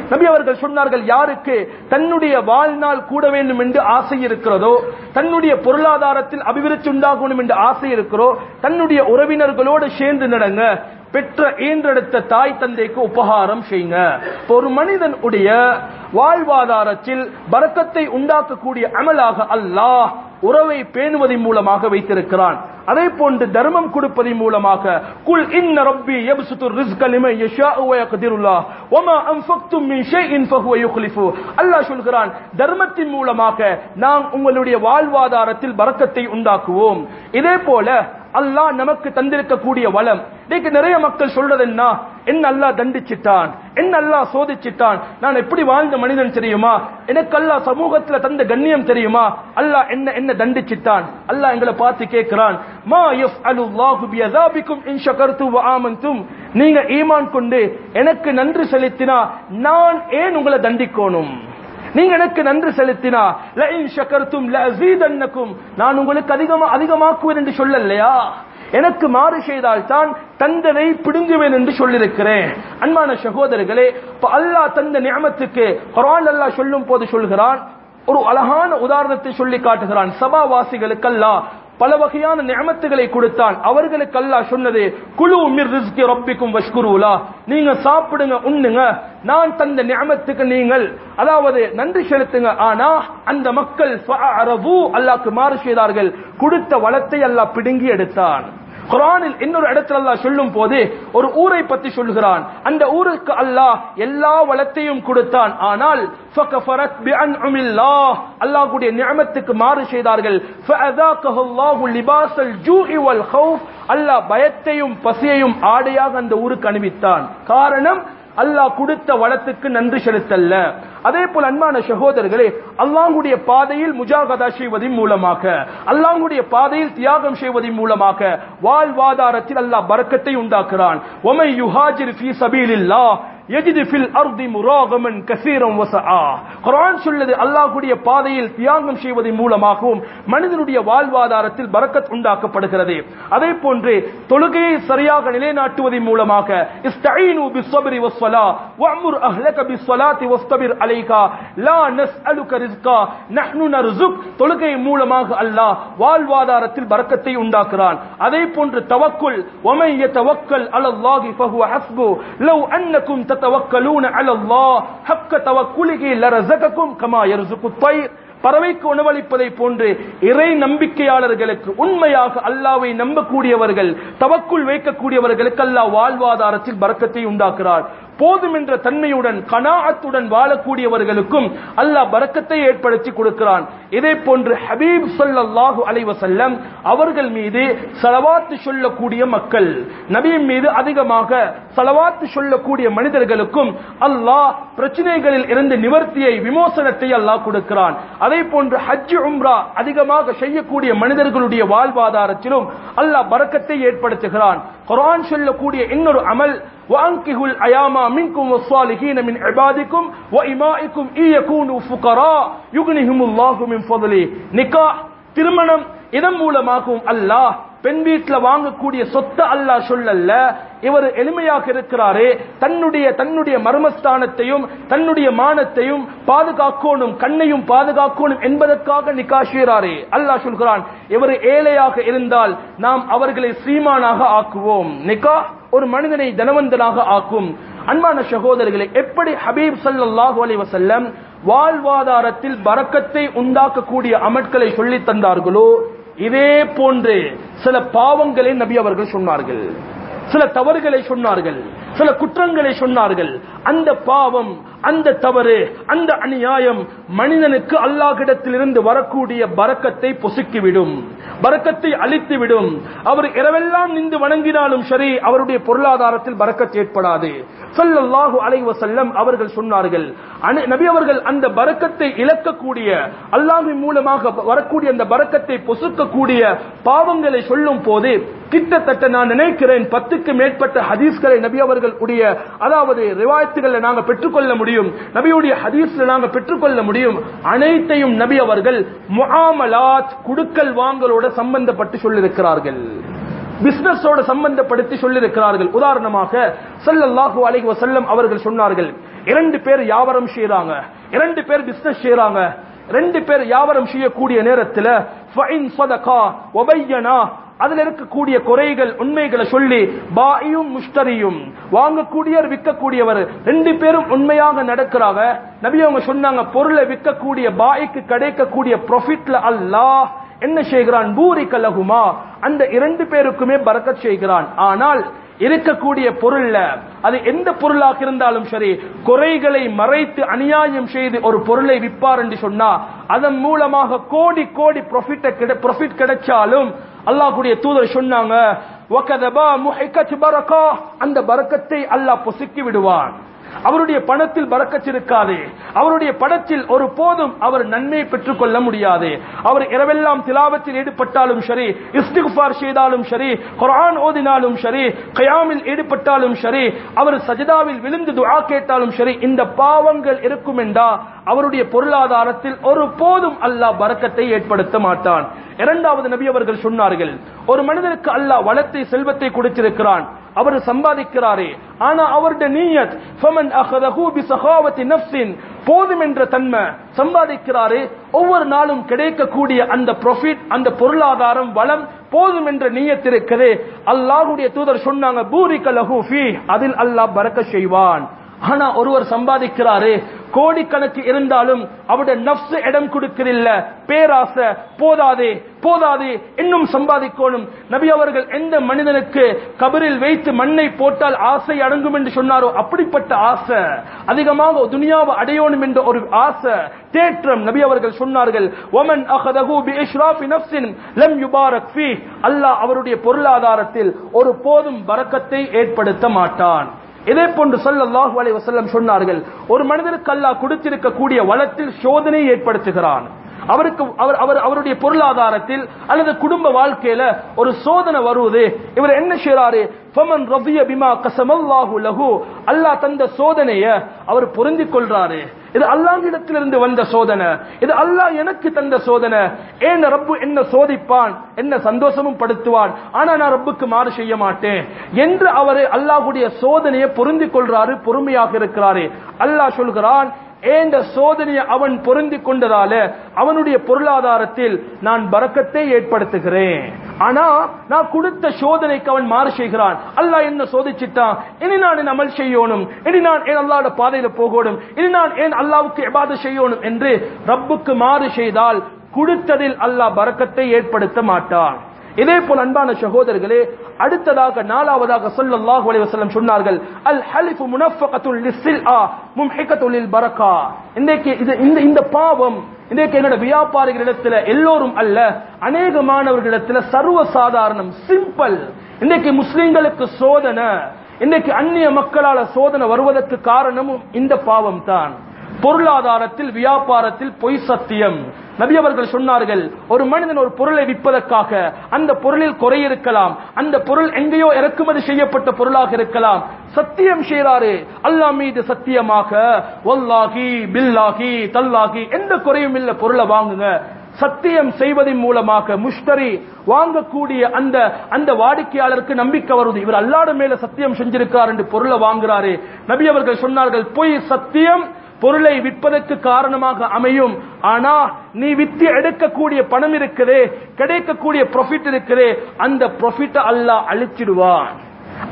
நபி அவர்கள் சொன்னார்கள் யாருக்கு தன்னுடைய வாழ்நாள் கூட வேண்டும் என்று ஆசை இருக்கிறதோ தன்னுடைய பொருளாதாரத்தில் அபிவிருத்தி உண்டாகணும் என்று ஆசை இருக்கிறோ தன்னுடைய உறவினர்களோடு சேர்ந்து நடங்க பெற்ற ஈன்றெடுத்த தாய் தந்தைக்கு உபகாரம் செய்யுங்க. ஒரு மனிதன் உடைய வாழ்வாதாரத்தில் பரக்கத்தை உண்டாக்கக்கூடிய அமலாக அல்லாஹ் உறவை பேணுவதன் மூலமாக வைத்திருக்கிறான். அதே போன்று தர்மம் கொடுப்பதன் மூலமாக குல் இன்ன ரப்பி யப்சுது ரிஸ்க லிமன் யஷாஉ வ யக்திருல்லாஹ் வமா அன்ஃபக்தும் மின் ஷைஇன் ஃபஹுவ யுக்லிஃபு. அல்லாஹ் சொல்கிறான் தர்மத்தின் மூலமாக நாம் உங்களுடைய வாழ்வாதாரத்தில் பரக்கத்தை உண்டாக்குவோம். இதே போல அல்லாஹ் நமக்கு தந்திருக்கக்கூடிய வளம். இன்னைக்கு நிறைய மக்கள் சொல்றது என்ன? என்ன அல்லாஹ் தண்டிச்சிட்டான்? என்ன அல்லாஹ் சோதிச்சிட்டான்? நான் எப்படி வாழ்ந்த மனிதன் தெரியுமா? எனக்கு அல்லாஹ் சமூகத்துல தந்த கண்ணியம் தெரியுமா? அல்லாஹ் என்ன என்ன தண்டிச்சிட்டான்? அல்லாஹ் எங்களை பார்த்து கேட்கிறான் மா யஃப்அலுல்லாஹு பியஸாபிக்கும் இன் ஷகர்து வ ஆமன்தும். நீங்க ஈமான் கொண்டு எனக்கு நன்றி செலுத்தினா நான் ஏன் உங்களை தண்டிக்கோணும்? நீங்க எனக்கு நன்றி செலுத்தினா லஇன் ஷகர்தும் லஅஸீதன்னக்கும். நான் உங்களுக்கு அதிகமா அதிகமாக்குவேன் என்று சொல்லலையா? எனக்கு மாறு செய்தால் தான் தந்தனை பிடுங்குவேன் என்று சொல்லியிருக்கிறேன். அன்பான சகோதரர்களே அல்லாஹ் தந்த நியமத்துக்கு குரான் அல்லாஹ் சொல்லும் போது சொல்கிறான் ஒரு அழகான உதாரணத்தை சொல்லி காட்டுகிறான். சபாவாசிகளுக்கெல்லாம் பல வகையான நியமத்துகளை கொடுத்தான். அவர்களுக்கு அல்லாஹ் சொன்னது குழு மிர் ரிஸ்கி ரப்பிக்கும் வஷ்குருலா. நீங்க சாப்பிடுங்க உண்ணுங்க. நான் தந்த நியமத்துக்கு நீங்கள் அதாவது நன்றி செலுத்துங்க. ஆனா அந்த மக்கள் அரபு அல்லாக்கு மாறு செய்தார்கள். கொடுத்த வளத்தை அல்லாஹ் பிடுங்கி எடுத்தான். குரானில் இன்னொரு இடத்துல அல்லாஹ் சொல்லும் போது ஒரு ஊரை பத்தி சொல்கிறான் அந்த ஊருக்கு அல்லாஹ் எல்லா வளத்தையும் கொடுத்தான். ஆனால் அல்லாஹுடைய நியமத்துக்கு மாறு செய்தார்கள். அல்லாஹ் பயத்தையும் பசியையும் ஆடையாக அந்த ஊருக்கு அணிவித்தான். காரணம் அல்லாஹ் கொடுத்த வளத்துக்கு நன்றி செலுத்தல்ல. அதே போல அன்பான சகோதரர்களே அல்லாஹ்வுடைய பாதையில் முஜாகதா செய்வதன் மூலமாக அல்லாஹ்வுடைய பாதையில் தியாகம் செய்வதன் மூலமாக வாழ்வாதாரத்தில் அல்லாஹ் பறக்கத்தை உண்டாக்குறான். ஒமை யுஹாஜிர் ஃபீ சபீலில்லாஹ். எஜிதிபில் அர்தி முராகமன் கசீரம் வசஆ. குரான் சொல்லுது அல்லாஹ்வுடைய பாதையில் தியாகம் செய்வதன் மூலமாகவும் மனிதனுடைய வாழ்வாதாரத்தில் பரக்கத் உண்டாக்கப்படுகிறது. அதே போன்று தொழுகையை சரியாக நிலைநாட்டுவதன் மூலமாக இஸ்தஈனு பிஸ்ஸபிரி வஸ்ஸலா வஅமுர் அஹ்லக பிஸ்ஸலாத்தி வஸ்தபிர் அலைகா லா நஸ்அலுக ரிஸ்கா நஹ்னு நர்சுக் தொழுகை மூலமாக அல்லாஹ் வாழ்வாதாரத்தில் பரக்கத்தை உண்டாக்குறான். அதே போன்று தவக்குல் வமன் தவக்கல் அலல்லாஹி ஃபஹுவ ஹஸ்பு லவ் அன்னகும் தவக்கலூன அலல்லா ஹக்க தவக்குலிகி லரசகக்கும் கமா எருசுக்கு பறவைக்கு உணவளிப்பதை போன்று இறை நம்பிக்கையாளர்களுக்கு உண்மையாக அல்லாவை நம்பக்கூடியவர்கள் தவக்குள் வைக்கக்கூடியவர்களுக்கு அல்லாஹ் வாழ்வாதாரத்தில் பறக்கத்தை உண்டாக்குறார் போதும் என்ற தன்மையுடன் கனாஅத்துடன் வாழக்கூடியவர்களுக்கும் அல்லாஹ் பறக்கத்தை ஏற்படுத்தி கொடுக்கிறான். இதே போன்று ஹபீப் சல்லாஹு அலைவசல்லம் அவர்கள் மீது செலவாத்து சொல்லக்கூடிய மக்கள் நபியின் மீது அதிகமாக சலவாத்து சொல்லக்கூடிய மனிதர்களுக்கும் அல்லாஹ் பிரச்சனைகளில் இருந்து நிவர்த்தியை விமோசனத்தை அல்லாஹ் கொடுக்கிறான். அதே போன்று ஹஜ் உம்ரா அதிகமாக செய்யக்கூடிய மனிதர்களுடைய வாழ்வாதாரத்திலும் அல்லாஹ் பறக்கத்தை ஏற்படுத்துகிறான். குர்ஆன் சொல்லக்கூடிய இன்னொரு அமல் وأنكحوا الأيام منكم والصالحين من عبادكم وإمائكم إن يكونوا فقراء يغنيهم الله من فضله நிக்காஹ் திருமணம் இதன் மூலமாகவும் அல்லாஹ் பெண் வீட்டுல வாங்கக்கூடிய சொத்து அல்லாஹ் சொல்லல்ல இவர் எளிமையாக இருக்கிறாரே. தன்னுடைய தன்னுடைய மர்மஸ்தானத்தையும் தன்னுடைய மானத்தையும் பாதுகாக்கணும் கண்ணையும் பாதுகாக்கணும் என்பதற்காக நிக்கா செய்கிறாரே. அல்லாஹ் சொல்கிறான் இவர் ஏழையாக இருந்தால் நாம் அவர்களை சீமானாக ஆக்குவோம். நிகா ஒரு மனிதனை தனவந்தனாக ஆக்கும். அன்பான சகோதரர்களை எப்படி ஹபீப் சல்லாஹூ அலி வசல்லம் வாழ்வாதாரத்தில் பறக்கத்தை உண்டாக்கக்கூடிய அமட்களை சொல்லி தந்தார்களோ? இதே போன்று சில பாவங்களை நபி அவர்கள் சொன்னார்கள். சில தவறுகளை சொன்னார்கள். சில குற்றங்களை சொன்னார்கள். அந்த பாவம் அந்த தவறு அந்த அநியாயம் மனிதனுக்கு அல்லாஹிடத்திலிருந்து வரக்கூடிய பரக்கத்தை பொசுக்கிவிடும். பரக்கத்தை அழித்துவிடும். அவர் இரவெல்லாம் நின்று வணங்கினாலும் சரி அவருடைய பொருளாதாரத்தில் பரக்கத் ஏற்படாது. ஸல்லல்லாஹு அலைவ செல்லம் அவர்கள் சொன்னார்கள் நபி அவர்கள் அந்த பறக்கத்தை இழக்கக்கூடிய அல்லாஹின் மூலமாக வரக்கூடிய அந்த பறக்கத்தை பொசுக்கக்கூடிய பாவங்களை சொல்லும் போது கிட்டத்தட்ட நான் நினைக்கிறேன் பத்துக்கு மேற்பட்ட ஹதீஸ்களை நபி அவர்கள் அதாவது ரிவாயத்துகளை நாங்க பெற்றுக்கொள்ள முடியும் நபியுடைய ஹதீஸ்ல நாங்க பெற்றுக்கொள்ள முடியும். அனைத்தையும் நபி அவர்கள் முகாமலாத் குடுக்கல் வாங்கலோட சம்பந்தப்பட்டு சொல்லிருக்கிறார்கள் பிசினஸோட சம்பந்தப்படுத்தி சொல்லிருக்கிறார்கள் உதாரணமாக ஸல்லல்லாஹு அலைஹி வசல்லம் அவர்கள் சொன்னார்கள் இரண்டு பேர் வியாபாரம் செய்யறாங்க இரண்டு பேர் பிசினஸ் செய்யறாங்க ரெண்டு பேர் வியாபாரம் செய்யக்கூடிய நேரத்தில் அதுல இருக்கக்கூடிய குறைகள் உண்மைகளை சொல்லி பாயும் முஷ்டரியும் வாங்கக்கூடியவர் விற்கக்கூடியவர் ரெண்டு பேரும் உண்மையாக நடக்கிறாங்க. நபி அவங்க சொன்னாங்க பொருளை விற்கக்கூடிய பாய்க்கு கிடைக்கக்கூடிய ப்ராஃபிட்ல அல்லாஹ் என்ன செய்கிறான்? பூரி கலகுமா அந்த இரண்டு பேருக்குமே பறக்கச் செய்கிறான். ஆனால் இருக்கக்கூடிய பொருள்ல அது எந்த பொருளாக இருந்தாலும் சரி குறைகளை மறைத்து அநியாயம் செய்து ஒரு பொருளை விற்பார் என்று சொன்னா அதன் மூலமாக கோடி கோடி ப்ராஃபிட் கிடைச்சாலும் அல்லாஹ்வுடைய தூதர் சொன்னாங்க பரக்கா." அந்த பறக்கத்தை அல்லாஹ் பொசுக்கி விடுவான். அவருடைய பணத்தில் பறக்கச்சிருக்காது அவருடைய படத்தில் ஒரு போதும் அவர் நன்மை பெற்றுக் கொள்ள முடியாது. அவர் இரவெல்லாம் திலாவத்தில் ஈடுபட்டாலும் சரி இஸ்திகுபார் செய்தாலும் சரி குரான் ஓதினாலும் சரி கயாமில் ஈடுபட்டாலும் சரி அவர் சஜிதாவில் விழுந்து துஆ கேட்டாலும் சரி இந்த பாவங்கள் இருக்கும் என்றா அவருடைய பொருளாதாரத்தில் ஒரு போதும் அல்லாஹ் பறக்கத்தை ஏற்படுத்த மாட்டான். இரண்டாவது நபி அவர்கள் சொன்னார்கள் ஒரு மனிதனுக்கு அல்லாஹ் வளத்தை செல்வத்தை கொடுத்திருக்கிறான். அவர் சம்பாதிக்கிறாரே. ஆனா அவருடைய நீயத் ஃபமன் அகதஹு பிசகாவத்தி நஃப்ஸின் போதும் என்ற தன்மை சம்பாதிக்கிறாரே. ஒவ்வொரு நாளும் கிடைக்கக்கூடிய அந்த ப்ரொஃபிட் அந்த பொருளாதாரம் வளம் போதும் என்ற நீயத் இருக்கிறே தூதர் சொன்னாங்க பூரிக்க லஹு ஃபீ அதில் அல்லாஹ் பறக்க செய்வான். ஆனா ஒருவர் சம்பாதிக்கிறாரு கோடிக்கணக்கு இருந்தாலும் அவருடைய நப்சு இடம் கொடுக்கிறில்ல பேராசை. போதாதே போதாதே. இன்னும் சம்பாதிக்கணும். நபி அவர்கள் எந்த மனிதனுக்கு கபரில் வைத்து மண்ணை போட்டால் ஆசை அடங்கும் என்று சொன்னாரோ? அப்படிப்பட்ட ஆசை. அதிகமாக துனியாவை அடையணும் என்ற ஒரு ஆசை தேற்றம் நபி அவர்கள் சொன்னார்கள். ஒமன் அகதகு பி இஷ்ராஃபி லம் யுபாரக் ஃபீ அல்லாஹ் அவருடைய பொருளாதாரத்தில் ஒரு போதும் வரக்கத்தை ஏற்படுத்த மாட்டான். இதே போன்று ஸல்லல்லாஹு அலைஹி வஸல்லம் சொன்னார்கள் ஒரு மனிதனுக்கு அல்லாஹ் கொடுத்திருக்கக்கூடிய வளத்தில் சோதனை ஏற்படுத்துகிறான். அவருக்கு அவர் அவர் அவருடைய பொருளாதாரத்தில் அல்லது குடும்ப வாழ்க்கையில ஒரு சோதனை வருவது இவர் என்ன செய்யறாரு ஃபமன் ரபிய பிமா கசமல்லாஹு லஹு. அல்லாஹ் தந்த சோதனைய அவர் பொருந்தி கொள்றாரு. இது அல்லாஹ்விடத்திலிருந்து வந்த சோதனை. இது அல்லாஹ் எனக்கு தந்த சோதனை. ஏன் ரப்பு என்ன சோதிப்பான்? என்ன சந்தோஷமும் படுத்துவான்? ஆனா நான் ரப்புக்கு மாறு செய்ய மாட்டேன். என்று அவர் அல்லாஹுடைய சோதனையை பொருந்தி கொள்றாரு பொறுமையாக இருக்கிறாரு. அல்லாஹ் சொல்கிறான் ஏந்த சோதனையை அவன் பொருந்தி கொண்டதால அவனுடைய பொருளாதாரத்தில் நான் பறக்கத்தை ஏற்படுத்துகிறேன். ஆனா நான் கொடுத்த சோதனைக்கு அவன் மாறு செய்கிறான். அல்லாஹ் என்ன சோதிச்சிட்டான்? இனி நான் என் அமல் செய்யணும். இனி நான் என் அல்லாஹ்வோட பாதையில போகணும். இனி நான் ஏன் அல்லாவுக்கு எபாத செய்யணும் என்று ரப்புக்கு மாறு செய்தால் கொடுத்ததில் அல்லாஹ் பறக்கத்தை ஏற்படுத்த மாட்டான். இதே போல் அன்பான சகோதரர்களே அடுத்ததாக நாலாவதாக ஸல்லல்லாஹு அலைஹி வஸல்லம் சொன்னார்கள் அல் ஹலிஃபு முனஃபகத்துல் லிஸ்ஸில்ஆ மும்ஹிகத்துல் லில் பரக்கா இன்றைக்கு இது இந்த இந்த பாவம் இன்றைக்கு என்னோட வியாபாரிகளிடத்துல எல்லோரும் அல்ல அநேகமானவர்களிடத்துல சர்வ சாதாரணம் சிம்பிள். இன்றைக்கு முஸ்லிம்களுக்கு சோதனை இன்றைக்கு அந்நிய மக்களால சோதனை வருவதற்கு காரணமும் இந்த பாவம் தான் பொருளாதாரத்தில் வியாபாரத்தில் பொய் சத்தியம். நபி அவர்கள் சொன்னார்கள் ஒரு மனிதன் ஒரு பொருளை விற்பதற்காக அந்த பொருளில் குறை இருக்கலாம் அந்த பொருள் எங்கேயோ இறக்குமதி செய்யப்பட்ட பொருளாக இருக்கலாம். சத்தியம் செய்யறாரு அல்லாஹ் மீது சத்தியமாக ஒல்லாகி பில்லாகி தல்லாகி எந்த குறையும் இல்ல பொருளை வாங்குங்க. சத்தியம் செய்வதன் மூலமாக முஷ்டரி வாங்கக்கூடிய அந்த அந்த வாடிக்கையாளருக்கு நம்பிக்கை வருது. இவர் அல்லாட மேல சத்தியம் செஞ்சிருக்கார் என்று பொருளை வாங்குறாரு. நபி அவர்கள் சொன்னார்கள் பொய் சத்தியம் பொருளை விற்பதற்கு காரணமாக அமையும். ஆனா நீ வித்து எடுக்கக்கூடிய பணம் இருக்குதே கிடைக்கக்கூடிய ப்ராஃபிட் இருக்குதே அந்த ப்ராஃபிட் அல்லாஹ் அழிச்சிடுவான்.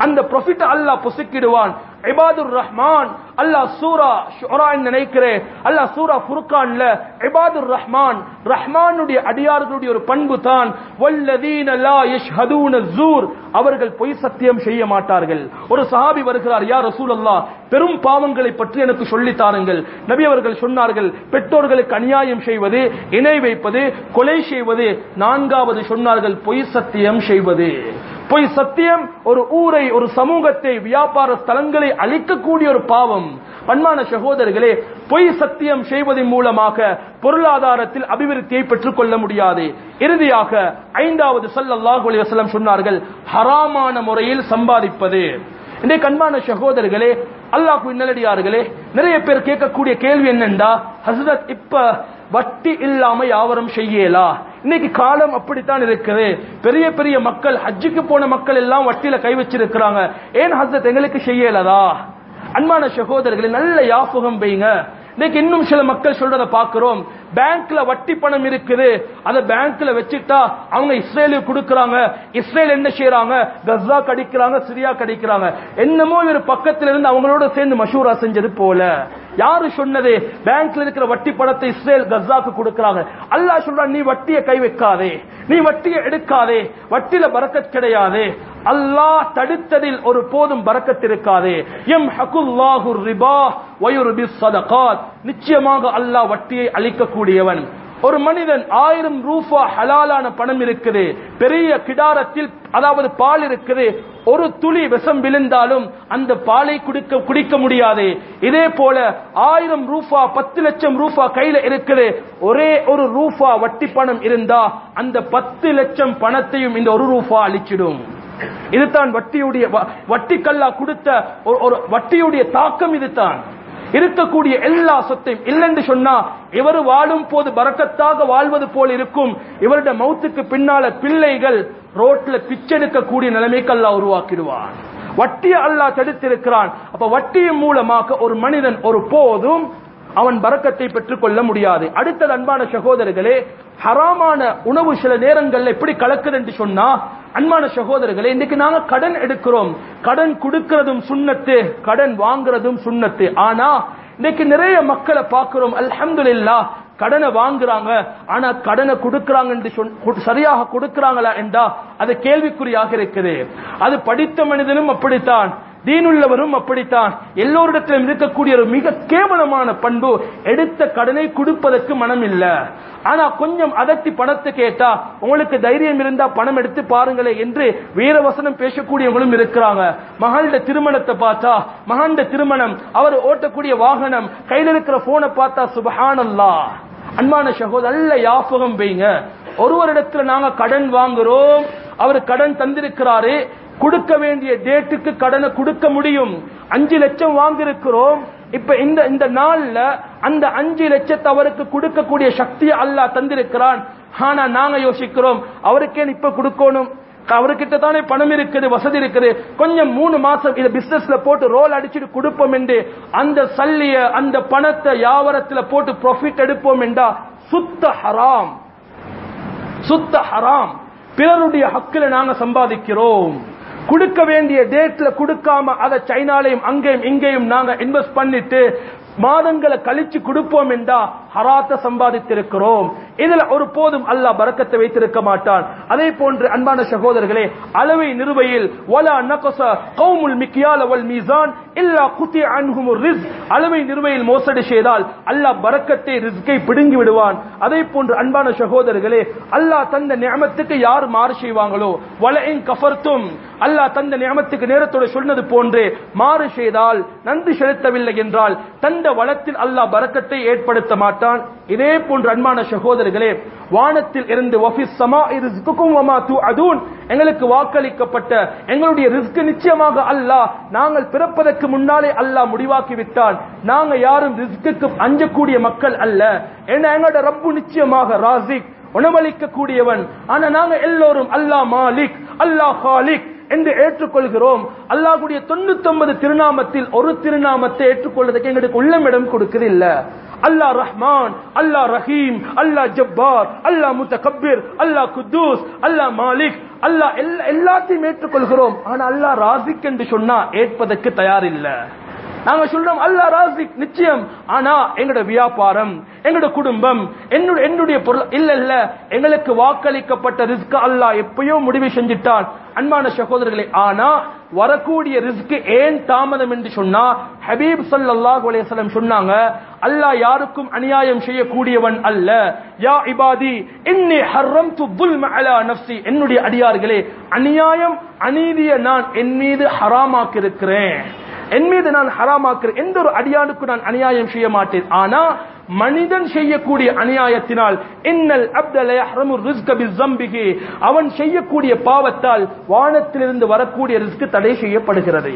அந்த ப்ராஃபிட் அல்லாஹ் பொசுக்கிடுவான். இபாதுர் ரஹ்மான் அல்லாஹ் சூரா ஷுரா நினைக்கிறேன். அல்லாஹ் சூரா ஃபுர்கான்ல இபாதுர் ரஹ்மான் ரஹ்மானுடைய அடியார்களுடைய ஒரு பண்பு தான். வல்லதீன லா யஷ்ஹதூன ஸூர். அவர்கள் பொய் சத்தியம் செய்ய மாட்டார்கள். ஒரு சஹாபி வருகிறார் யா ரசூலல்லாஹ் பெரும் பாவங்களை பற்றி எனக்கு சொல்லித் தாருங்கள். நபி அவர்கள் சொன்னார்கள் பெற்றோர்களுக்கு அநியாயம் செய்வது இணை வைப்பது கொலை செய்வது நான்காவது சொன்னார்கள் பொய் சத்தியம் செய்வது. பொய் சத்தியம் ஒரு ஊரை ஒரு சமூகத்தை வியாபார ஸ்தலங்களை அழிக்கக்கூடிய ஒரு பாவம். பன்மான சகோதரர்களே பொய் சத்தியம் செய்வதன் மூலமாக பொருளாதாரத்தில் அபிவிருத்தியை பெற்றுக் கொள்ள முடியாது. இறுதியாக ஐந்தாவது ஸல்லல்லாஹு அலைஹி சொன்னார்கள் ஹராமான முறையில் சம்பாதிப்பது. இன்றைக்கு அன்பான சகோதரர்களே அல்லாஹ் நல்லடியார்களே நிறைய பேர் கேட்கக்கூடிய கேள்வி என்னென்றா ஹசரத் இப்ப வட்டி இல்லாம யாவரும் செய்யலா? இன்னைக்கு காலம் அப்படித்தான் இருக்குது. பெரிய பெரிய மக்கள் ஹஜ்ஜுக்கு போன மக்கள் எல்லாம் வட்டியில கை வச்சிருக்கிறாங்க. ஏன் ஹசரத் எங்களுக்கு செய்யலதா? அன்பான சகோதரர்களே நல்ல யாபகம் பெய்யுங்க இன்னைக்கு இன்னும் சில மக்கள் சொல்றதை பாக்குறோம் பேங்க்ல வட்டி பணம் இருக்குது. அதை பேங்க்ல வச்சுட்டா அவங்க இஸ்ரேலுக்கு கொடுக்கறாங்க. இஸ்ரேல் என்ன செய்யறாங்க கஸ்ஸா கடிக்கிறாங்க சிரியா கடிக்கிறாங்க என்னமோ இவர் பக்கத்துல இருந்து அவங்களோட சேர்ந்து மஷூரா செஞ்சது போல. யாரு சொன்னது? பேங்க்ல இருக்கிற வட்டி பணத்தை இஸ்ரேல் கஸ்ஸாக்கு கொடுக்கறாங்க. அல்லாஹ் சொல்றான் நீ வட்டியை கை வைக்காதே. நீ வட்டியை எடுக்காதே. வட்டியில பறக்கத் கிடையாது. அல்லாஹ் தடுத்ததில் ஒரு போதும் பறக்கத் இருக்காது. எம் ஹகுல்லாஹு ரிபா வயுர்பி சதகாத். நிச்சயமாக அல்லாஹ் வட்டியை அளிக்கக்கூடியவன் ஒரு மனிதன் ஆயிரம் ரூபா ஹலாலான பணம் இருக்குது. பெரிய கிடாரத்தில் அதாவது பால் இருக்குது. ஒரு துளி விஷம் விழுந்தாலும் அந்த பாலை குடிக்க குடிக்க முடியாது. இதே போல ஆயிரம் ரூபா பத்து லட்சம் ரூபா கையில இருக்குது. ஒரே ஒரு ரூபா வட்டி பணம் இருந்தா அந்த பத்து லட்சம் பணத்தையும் இந்த ஒரு ரூபா அழிச்சிடும். இதுதான் வட்டியுடைய வ- வட்டிக்கல்லா கொடுத்த ஒரு வட்டியுடைய தாக்கம் இதுதான். இருக்கக்கூடிய எல்லா சொத்தையும் இல்லைன்னு சொன்னா இவர் வாழும் போது பறக்கத்தாக வாழ்வது போல் இருக்கும். இவருடைய மௌத்துக்கு பின்னால பிள்ளைகள் ரோட்ல பிச்செடுக்கக்கூடிய நிலைமைக்கு அல்லாஹ் உருவாக்கிடுவான். வட்டியை அல்லாஹ் தடுத்திருக்கிறான். அப்ப வட்டியின் மூலமாக ஒரு மனிதன் ஒரு போதும் அவன் பறக்கத்தை பெற்றுக் கொள்ள முடியாது. அடுத்தது அன்பான சகோதரர்களே ஹராமான உணவு சில நேரங்கள்ல எப்படி கலக்குது என்று சொன்னா அன்பான சகோதரர்களே இன்னைக்கு நாங்க கடன் எடுக்கிறோம். கடன் கொடுக்கிறதும் சுண்ணத்து கடன் வாங்குறதும் சுண்ணத்து. ஆனா இன்னைக்கு நிறைய மக்களை பார்க்கிறோம் அல்ஹம்துலில்லாஹ் கடனை வாங்குறாங்க. ஆனா கடனை கொடுக்கறாங்க என்று சொன்- சரியாக கொடுக்கறாங்களா என்றா அது கேள்விக்குறியாக இருக்குது. அது படித்த மனிதனும் அப்படித்தான். தீனுள்ளவரும் அப்படித்தான். எல்லோரிடத்திலும் இருக்கக்கூடிய ஒரு மிக கேவலமான பண்பு எடுத்த கடனை கொடுப்பதற்கு மனம் இல்ல ஆனா கொஞ்சம் அதட்டி பணத்தை கேட்டா உங்களுக்கு தைரியம் இருந்தா பணம் எடுத்து பாருங்களே என்று வீரவசனம் பேசக்கூடியவங்களும் இருக்கிறாங்க. மகளிட திருமணத்தை பார்த்தா மகாண்ட திருமணம் அவர் ஓட்டக்கூடிய வாகனம் கையில் இருக்கிற போனை பார்த்தா சுபஹானல்லா. அன்பான சகோதரர் நல்ல யாபகம் வைங்க ஒருவரிடத்துல நாங்க கடன் வாங்குறோம். அவர் கடன் தந்திருக்கிறாரு. கொடுக்க வேண்டிய டேட்டுக்கு கடனை கொடுக்க முடியும். அஞ்சு லட்சம் வாங்கியிருக்கிறோம். இப்ப இந்த இந்த நாள்ல அந்த அஞ்சு லட்சத்தை அவருக்கு கொடுக்கக்கூடிய சக்தியை அல்லாஹ் தந்திருக்கிறான். ஆனா நாங்க யோசிக்கிறோம் அவருக்கே இப்ப கொடுக்கணும். அவர்கிட்ட தானே பணம் இருக்குது வசதி இருக்குது. கொஞ்சம் மூணு மாசம் இதை பிசினஸ்ல போட்டு ரோல் அடிச்சுட்டு கொடுப்போம் என்று அந்த சல்லிய அந்த பணத்தை வியாபாரத்துல போட்டு ப்ராஃபிட் எடுப்போம் என்றா சுத்த ஹராம். சுத்த ஹராம். பிறருடைய ஹக்கில நாங்க சம்பாதிக்கிறோம். கொடுக்க வேண்டிய டேட்ல கொடுக்காம அதை சைனாலையும் அங்கேயும் இங்கேயும் நாங்க இன்வெஸ்ட் பண்ணிட்டு மாதங்களை கழிச்சு கொடுப்போம் என்றா ஹராத்த சம்பாதித்திருக்கிறோம். இதுல ஒரு போதும் அல்லாஹ் பறக்கத்தை வைத்திருக்க மாட்டான். அதே போன்று அன்பான சகோதரர்களே அளவை நிறுவையில் வலா நகச கௌமுல் மிக்கியால் அவல் மீசான் இல்லா குத்தி அன்ஹும் ரிஸ் அளவை நிறுவையில் மோசடி செய்தால் அல்லாஹ் பறக்கத்தை ரிஸ்கை பிடுங்கி விடுவான். அதே போன்று அன்பான சகோதரர்களே அல்லாஹ் தந்த நியமத்துக்கு யார் மாறு செய்வாங்களோ? வலையின் கஃபர்த்தும் அல்லாஹ் தந்த நியமத்துக்கு நேரத்தோடு சொன்னது போன்று மாறு செய்தால் நன்றி செலுத்தவில்லை என்றால் தந்த வளத்தில் அல்லாஹ் பறக்கத்தை ஏற்படுத்த மாட்டான். இதே போன்று அன்பான சகோதரர்களே வானத்தில் இருந்து எங்களுக்கு வாக்களிக்கப்பட்ட எங்களுடைய ரிஸ்க் நிச்சயமாக அல்லாஹ் நாங்கள் பிறப்பதற்கு முன்னாலே அல்லாஹ் முடிவாக்கி விட்டான். நாங்க யாரும் ரிஸ்க்கு அஞ்சக்கூடிய மக்கள் அல்ல. ஏன்னா எங்களோட ரப்பு நிச்சயமாக ராசிக் உணவளிக்க கூடியவன் ஆனா நாங்க எல்லோரும் அல்லாஹ் மாலிக் அல்லாஹ் ஹாலிக் என்று ஏற்றுக்கொள்கிறோம். அல்லாஹ்வுடைய தொண்ணூத்தி ஒன்பது திருநாமத்தில் ஒரு திருநாமத்தை ஏற்றுக்கொள்வதற்கு எங்களுக்கு உள்ளமிடம் கொடுக்கிறது இல்ல அல்லாஹ் ரஹ்மான் அல்லாஹ் ரஹீம் அல்லாஹ் ஜப்பார் அல்லாஹ் முத்தகப்பிர் அல்லாஹ் குத்தூஸ் அல்லாஹ் மாலிக் அல்லாஹ் எல்லா- எல்லாத்தையும் ஏற்றுக்கொள்கிறோம் ஆனா அல்லாஹ் ராசிக் என்று சொன்னா ஏற்பதற்கு தயார் இல்ல நாங்க சொல்றோம் அல்லாஹ் ராசிக் நிச்சயம். ஆனா எங்களோட வியாபாரம் எங்களோட குடும்பம் என்னுடைய என்னுடைய பொருள் இல்ல இல்ல. எங்களுக்கு வாக்களிக்கப்பட்ட ரிஸ்க் அல்லாஹ் எப்பயோ முடிவு செஞ்சிட்டான். அன்பான சகோதரர்களே ஆனா வரக்கூடிய ரிஸ்க் ஏன் தாமதம் என்று சொன்னா ஹபீப் சல்லாஹ் அலையம் சொன்னாங்க அல்லாஹ் யாருக்கும் அநியாயம் செய்யக்கூடியவன் அல்ல. யா இபாதி இன்னி ஹர்ரம்து துல்ம அலா நப்சி என்னுடைய அடியார்களே அநியாயம் அநீதியை நான் என் மீது ஹராமாக்கிருக்கிறேன் என் மீது நான் ஹராமாக்கிற எந்த ஒரு அடியானுக்கு நான் அநியாயம் செய்ய மாட்டேன். ஆனா மனிதன் செய்யக்கூடிய அநியாயத்தினால் இன்னல் அப்தல அவன் செய்யக்கூடிய பாவத்தால் வானத்திலிருந்து வரக்கூடிய ரிஸ்க் தடை செய்யப்படுகிறது.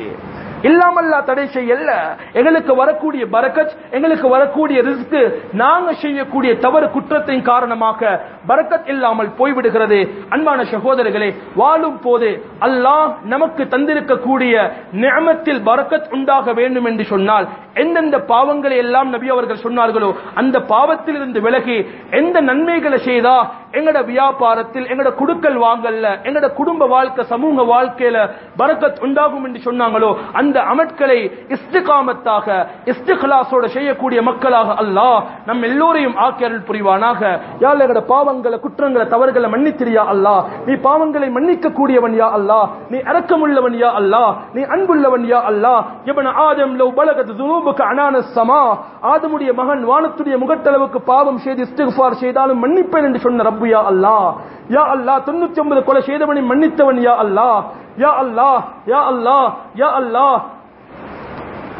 இல்லாமல்லா தடை செய்யல எங்களுக்கு வரக்கூடிய பரக்கத் எங்களுக்கு வரக்கூடிய ரிஸ்க் நாங்க செய்யக்கூடிய தவறு குற்றத்தின் காரணமாக பரக்கத் இல்லாமல் போய்விடுகிறது. அன்பான சகோதரர்களே வாழும் போது அல்லாஹ் நமக்கு தந்திருக்கக்கூடிய நியமத்தில் பரக்கத் உண்டாக வேண்டும் என்று சொன்னால் எந்தெந்த பாவங்களை எல்லாம் நபி அவர்கள் சொன்னார்களோ அந்த பாவத்தில் இருந்து விலகி எந்த நன்மைகளை செய்தா எங்கட வியாபாரத்தில் எங்கட குடுக்கல் வாங்கல்ல எங்கட குடும்ப வாழ்க்கை சமூக வாழ்க்கையில பரக்கத் உண்டாகும் என்று சொன்னாங்களோ அந்த அமட்களை இஸ்திகாமத்தாக இஸ்திகலாசோட செய்யக்கூடிய மக்களாக அல்லாஹ் நம் எல்லோரையும் ஆக்கியருள் புரிவானாக. யாழ் எங்கட பாவங்களை குற்றங்களை தவறுகளை மன்னித்திரியா அல்லாஹ்? நீ பாவங்களை மன்னிக்க கூடியவன் யா அல்லாஹ்? நீ இரக்கமுள்ளவன் யா அல்லாஹ்? நீ அன்புள்ளவன் யா அல்லாஹ்? இவன் ஆதம் லவ் பலகத் துனூபுக்கு அனான சமா. ஆதமுடைய மகன் வானத்துடைய முகட்டளவுக்கு பாவம் செய்து இஸ்திகார் செய்தாலும் மன்னிப்பேன் என்று சொன்ன ரப்பு யா அல்லாஹ். யா அல்லாஹ் தொண்ணூத்தி ஒன்பது கொலை செய்தவனை மன்னித்தவன் யா அல்லாஹ். யா அல்லாஹ் யா அல்லாஹ் யா அல்லாஹ்.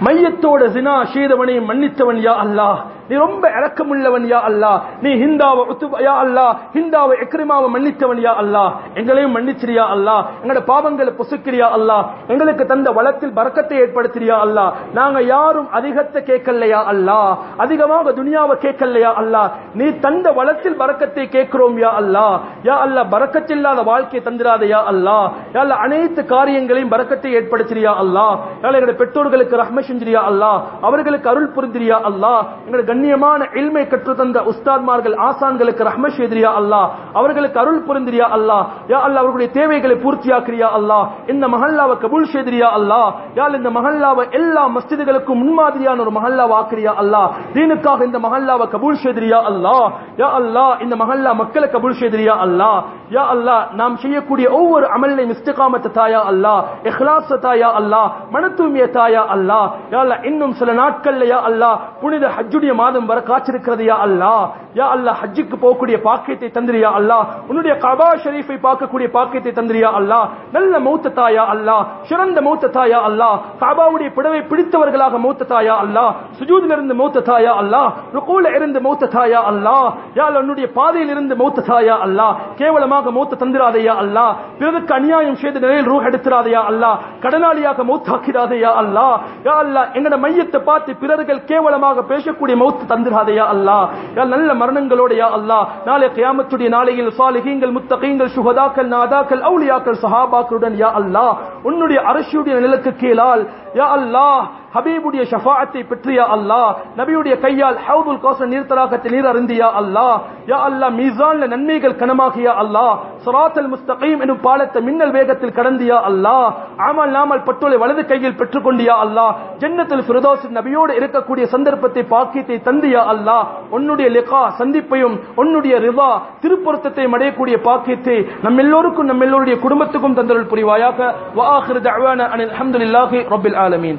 மையத்தோட ஜினா செய்தவனை மன்னித்தவன் யா அல்லாஹ். நீ ரொம்ப இரக்கமுள்ளவன் யா அல்லா நீ ஹிந்தாவை யா அல்லாஹ் ஹிந்தாவை எக்ரிமாவை மன்னித்தவன் யா அல்லா எங்களையும் மன்னிச்சிரியா அல்லா எங்களோட பாவங்களை பொசுக்கிறியா அல்லா எங்களுக்கு தந்த வளத்தில் பறக்கத்தை ஏற்படுத்தியா அல்லா நாங்க யாரும் அதிகத்தை கேட்கலையா அல்லா அதிகமாக துனியாவை கேட்கலையா அல்லா நீ தந்த வளத்தில் பறக்கத்தை கேட்கிறோம் யா அல்லா யா அல்லா பறக்கத்தில்லாத வாழ்க்கையை தந்திராத யா அல்லா யா அல்லாஹ் அனைத்து காரியங்களையும் பறக்கத்தை ஏற்படுத்தியா அல்லா யா எங்களுடைய பெற்றோர்களுக்கு ரஹ்ம செஞ்சிரியா அல்லா அவர்களுக்கு அருள் புரிந்திரியா அல்லா எங்களுடைய கண்ணியமான இல்மை கற்றுத்தந்த உஸ்தாத்மார்கள் ஆசான்களுக்கு ரஹ்ம செய்திரியா அல்லாஹ் அவர்களுக்கு அருள் புரிந்திரியா அல்லா யா அல்லாஹ் அவர்களுடைய தேவைகளை பூர்த்தியாக்கிறியா அல்லா இந்த மஹல்லாவை கபூல் செய்திரியா அல்லா யால் இந்த மஹல்லாவை எல்லா மஸ்ஜிதுகளுக்கும் முன்மாதிரியான ஒரு மஹல்லாவை ஆக்கிறியா அல்லா தீனுக்காக இந்த மஹல்லாவை கபூல் செய்திரியா அல்லா யா அல்லா இந்த மஹல்லா மக்களை கபூல் செய்திரியா அல்லா யா அல்லா நாம் செய்யக்கூடிய ஒவ்வொரு அமல்லையும் இஸ்திகாமத்தை தாயா அல்லா இஹ்லாஸ் தாயா அல்லா மன தூய்மைய தாயா அல்லா யா அல்லா இன்னும் சில நாட்கள்ல யா அல்லாஹ் புனித ஹஜ்ஜுடைய மாதம் மாதம் வர காய்ச்சிருக்கிறது யா அல்லாஹ் யா அல்லா ஹஜ்ஜுக்கு போகக்கூடிய பாக்கியத்தை தந்திரியா அல்லா உன்னுடைய கபா ஷரீஃபை பார்க்கக்கூடிய பாக்கியத்தை தந்திரியா அல்லா நல்ல மௌத்த தாயா அல்லா சிறந்த மௌத்த தாயா அல்லா கபாவுடைய பிடவை பிடித்தவர்களாக மௌத்த தாயா அல்லா சுஜூதில் இருந்து மௌத்த தாயா அல்லா ருகூல இருந்து மௌத்த தாயா அல்லா யா அல்லாஹ் உன்னுடைய பாதையில் இருந்து மௌத்த தாயா அல்லா கேவலமாக மௌத்த தந்திராதையா அல்லா பிறருக்கு அநியாயம் செய்த நிலையில் ரூஹ் எடுத்துறாதையா அல்லா கடனாளியாக மௌத்தாக்கிறாதையா அல்லா யா அல்லா எங்கட மையத்தை பார்த்து பிறர்கள் கேவலமாக பேசக்கூடிய மௌத்த மௌத்து அல்லாஹ். யா நல்ல மரணங்களோடையா அல்லா அல்லாஹ். நாளை கியாமத்துடைய நாளையில் சாலிகீங்கள் முத்தகீங்கள் சுகதாக்கள் நாதாக்கள் அவுளியாக்கள் சஹாபாக்களுடன் யா அல்லாஹ். உன்னுடைய அரசியுடைய நிலக்கு கீழால் யா அல்லாஹ் ஹபீபுடைய ஷஃபாத்தை பெற்றியா அல்லாஹ் நபியுடைய கையால் ஹவுதுல் கௌசர் நீர்த்தலாகத்தில் நீர் அருந்தியா அல்லாஹ் யா அல்லாஹ் மீசான்ல நன்மைகள் கனமாகியா அல்லாஹ் சுராத்தல் முஸ்தகீம் எனும் பாலத்தை மின்னல் வேகத்தில் கடந்தியா அல்லாஹ் ஆமல் நாமல் பட்டோலை வலது கையில் பெற்றுக்கொண்டியா அல்லாஹ் ஜன்னத்தில் ஃபிர்தௌஸ் நபியோடு இருக்கக்கூடிய சந்தர்ப்பத்தை பாக்கியத்தை தந்தியா அல்லாஹ் உன்னுடைய லிகா சந்திப்பையும் உன்னுடைய ரிவா திருப்பொருத்தத்தை அடையக்கூடிய பாக்கியத்தை நம் எல்லோருக்கும் நம்ம எல்லோருடைய குடும்பத்துக்கும் தந்தருள் புரிவாயாக. வா ஆகிரு தஅவானா அனில் அல்ஹம்துலில்லாஹி ரப்பில் ஆலமீன்.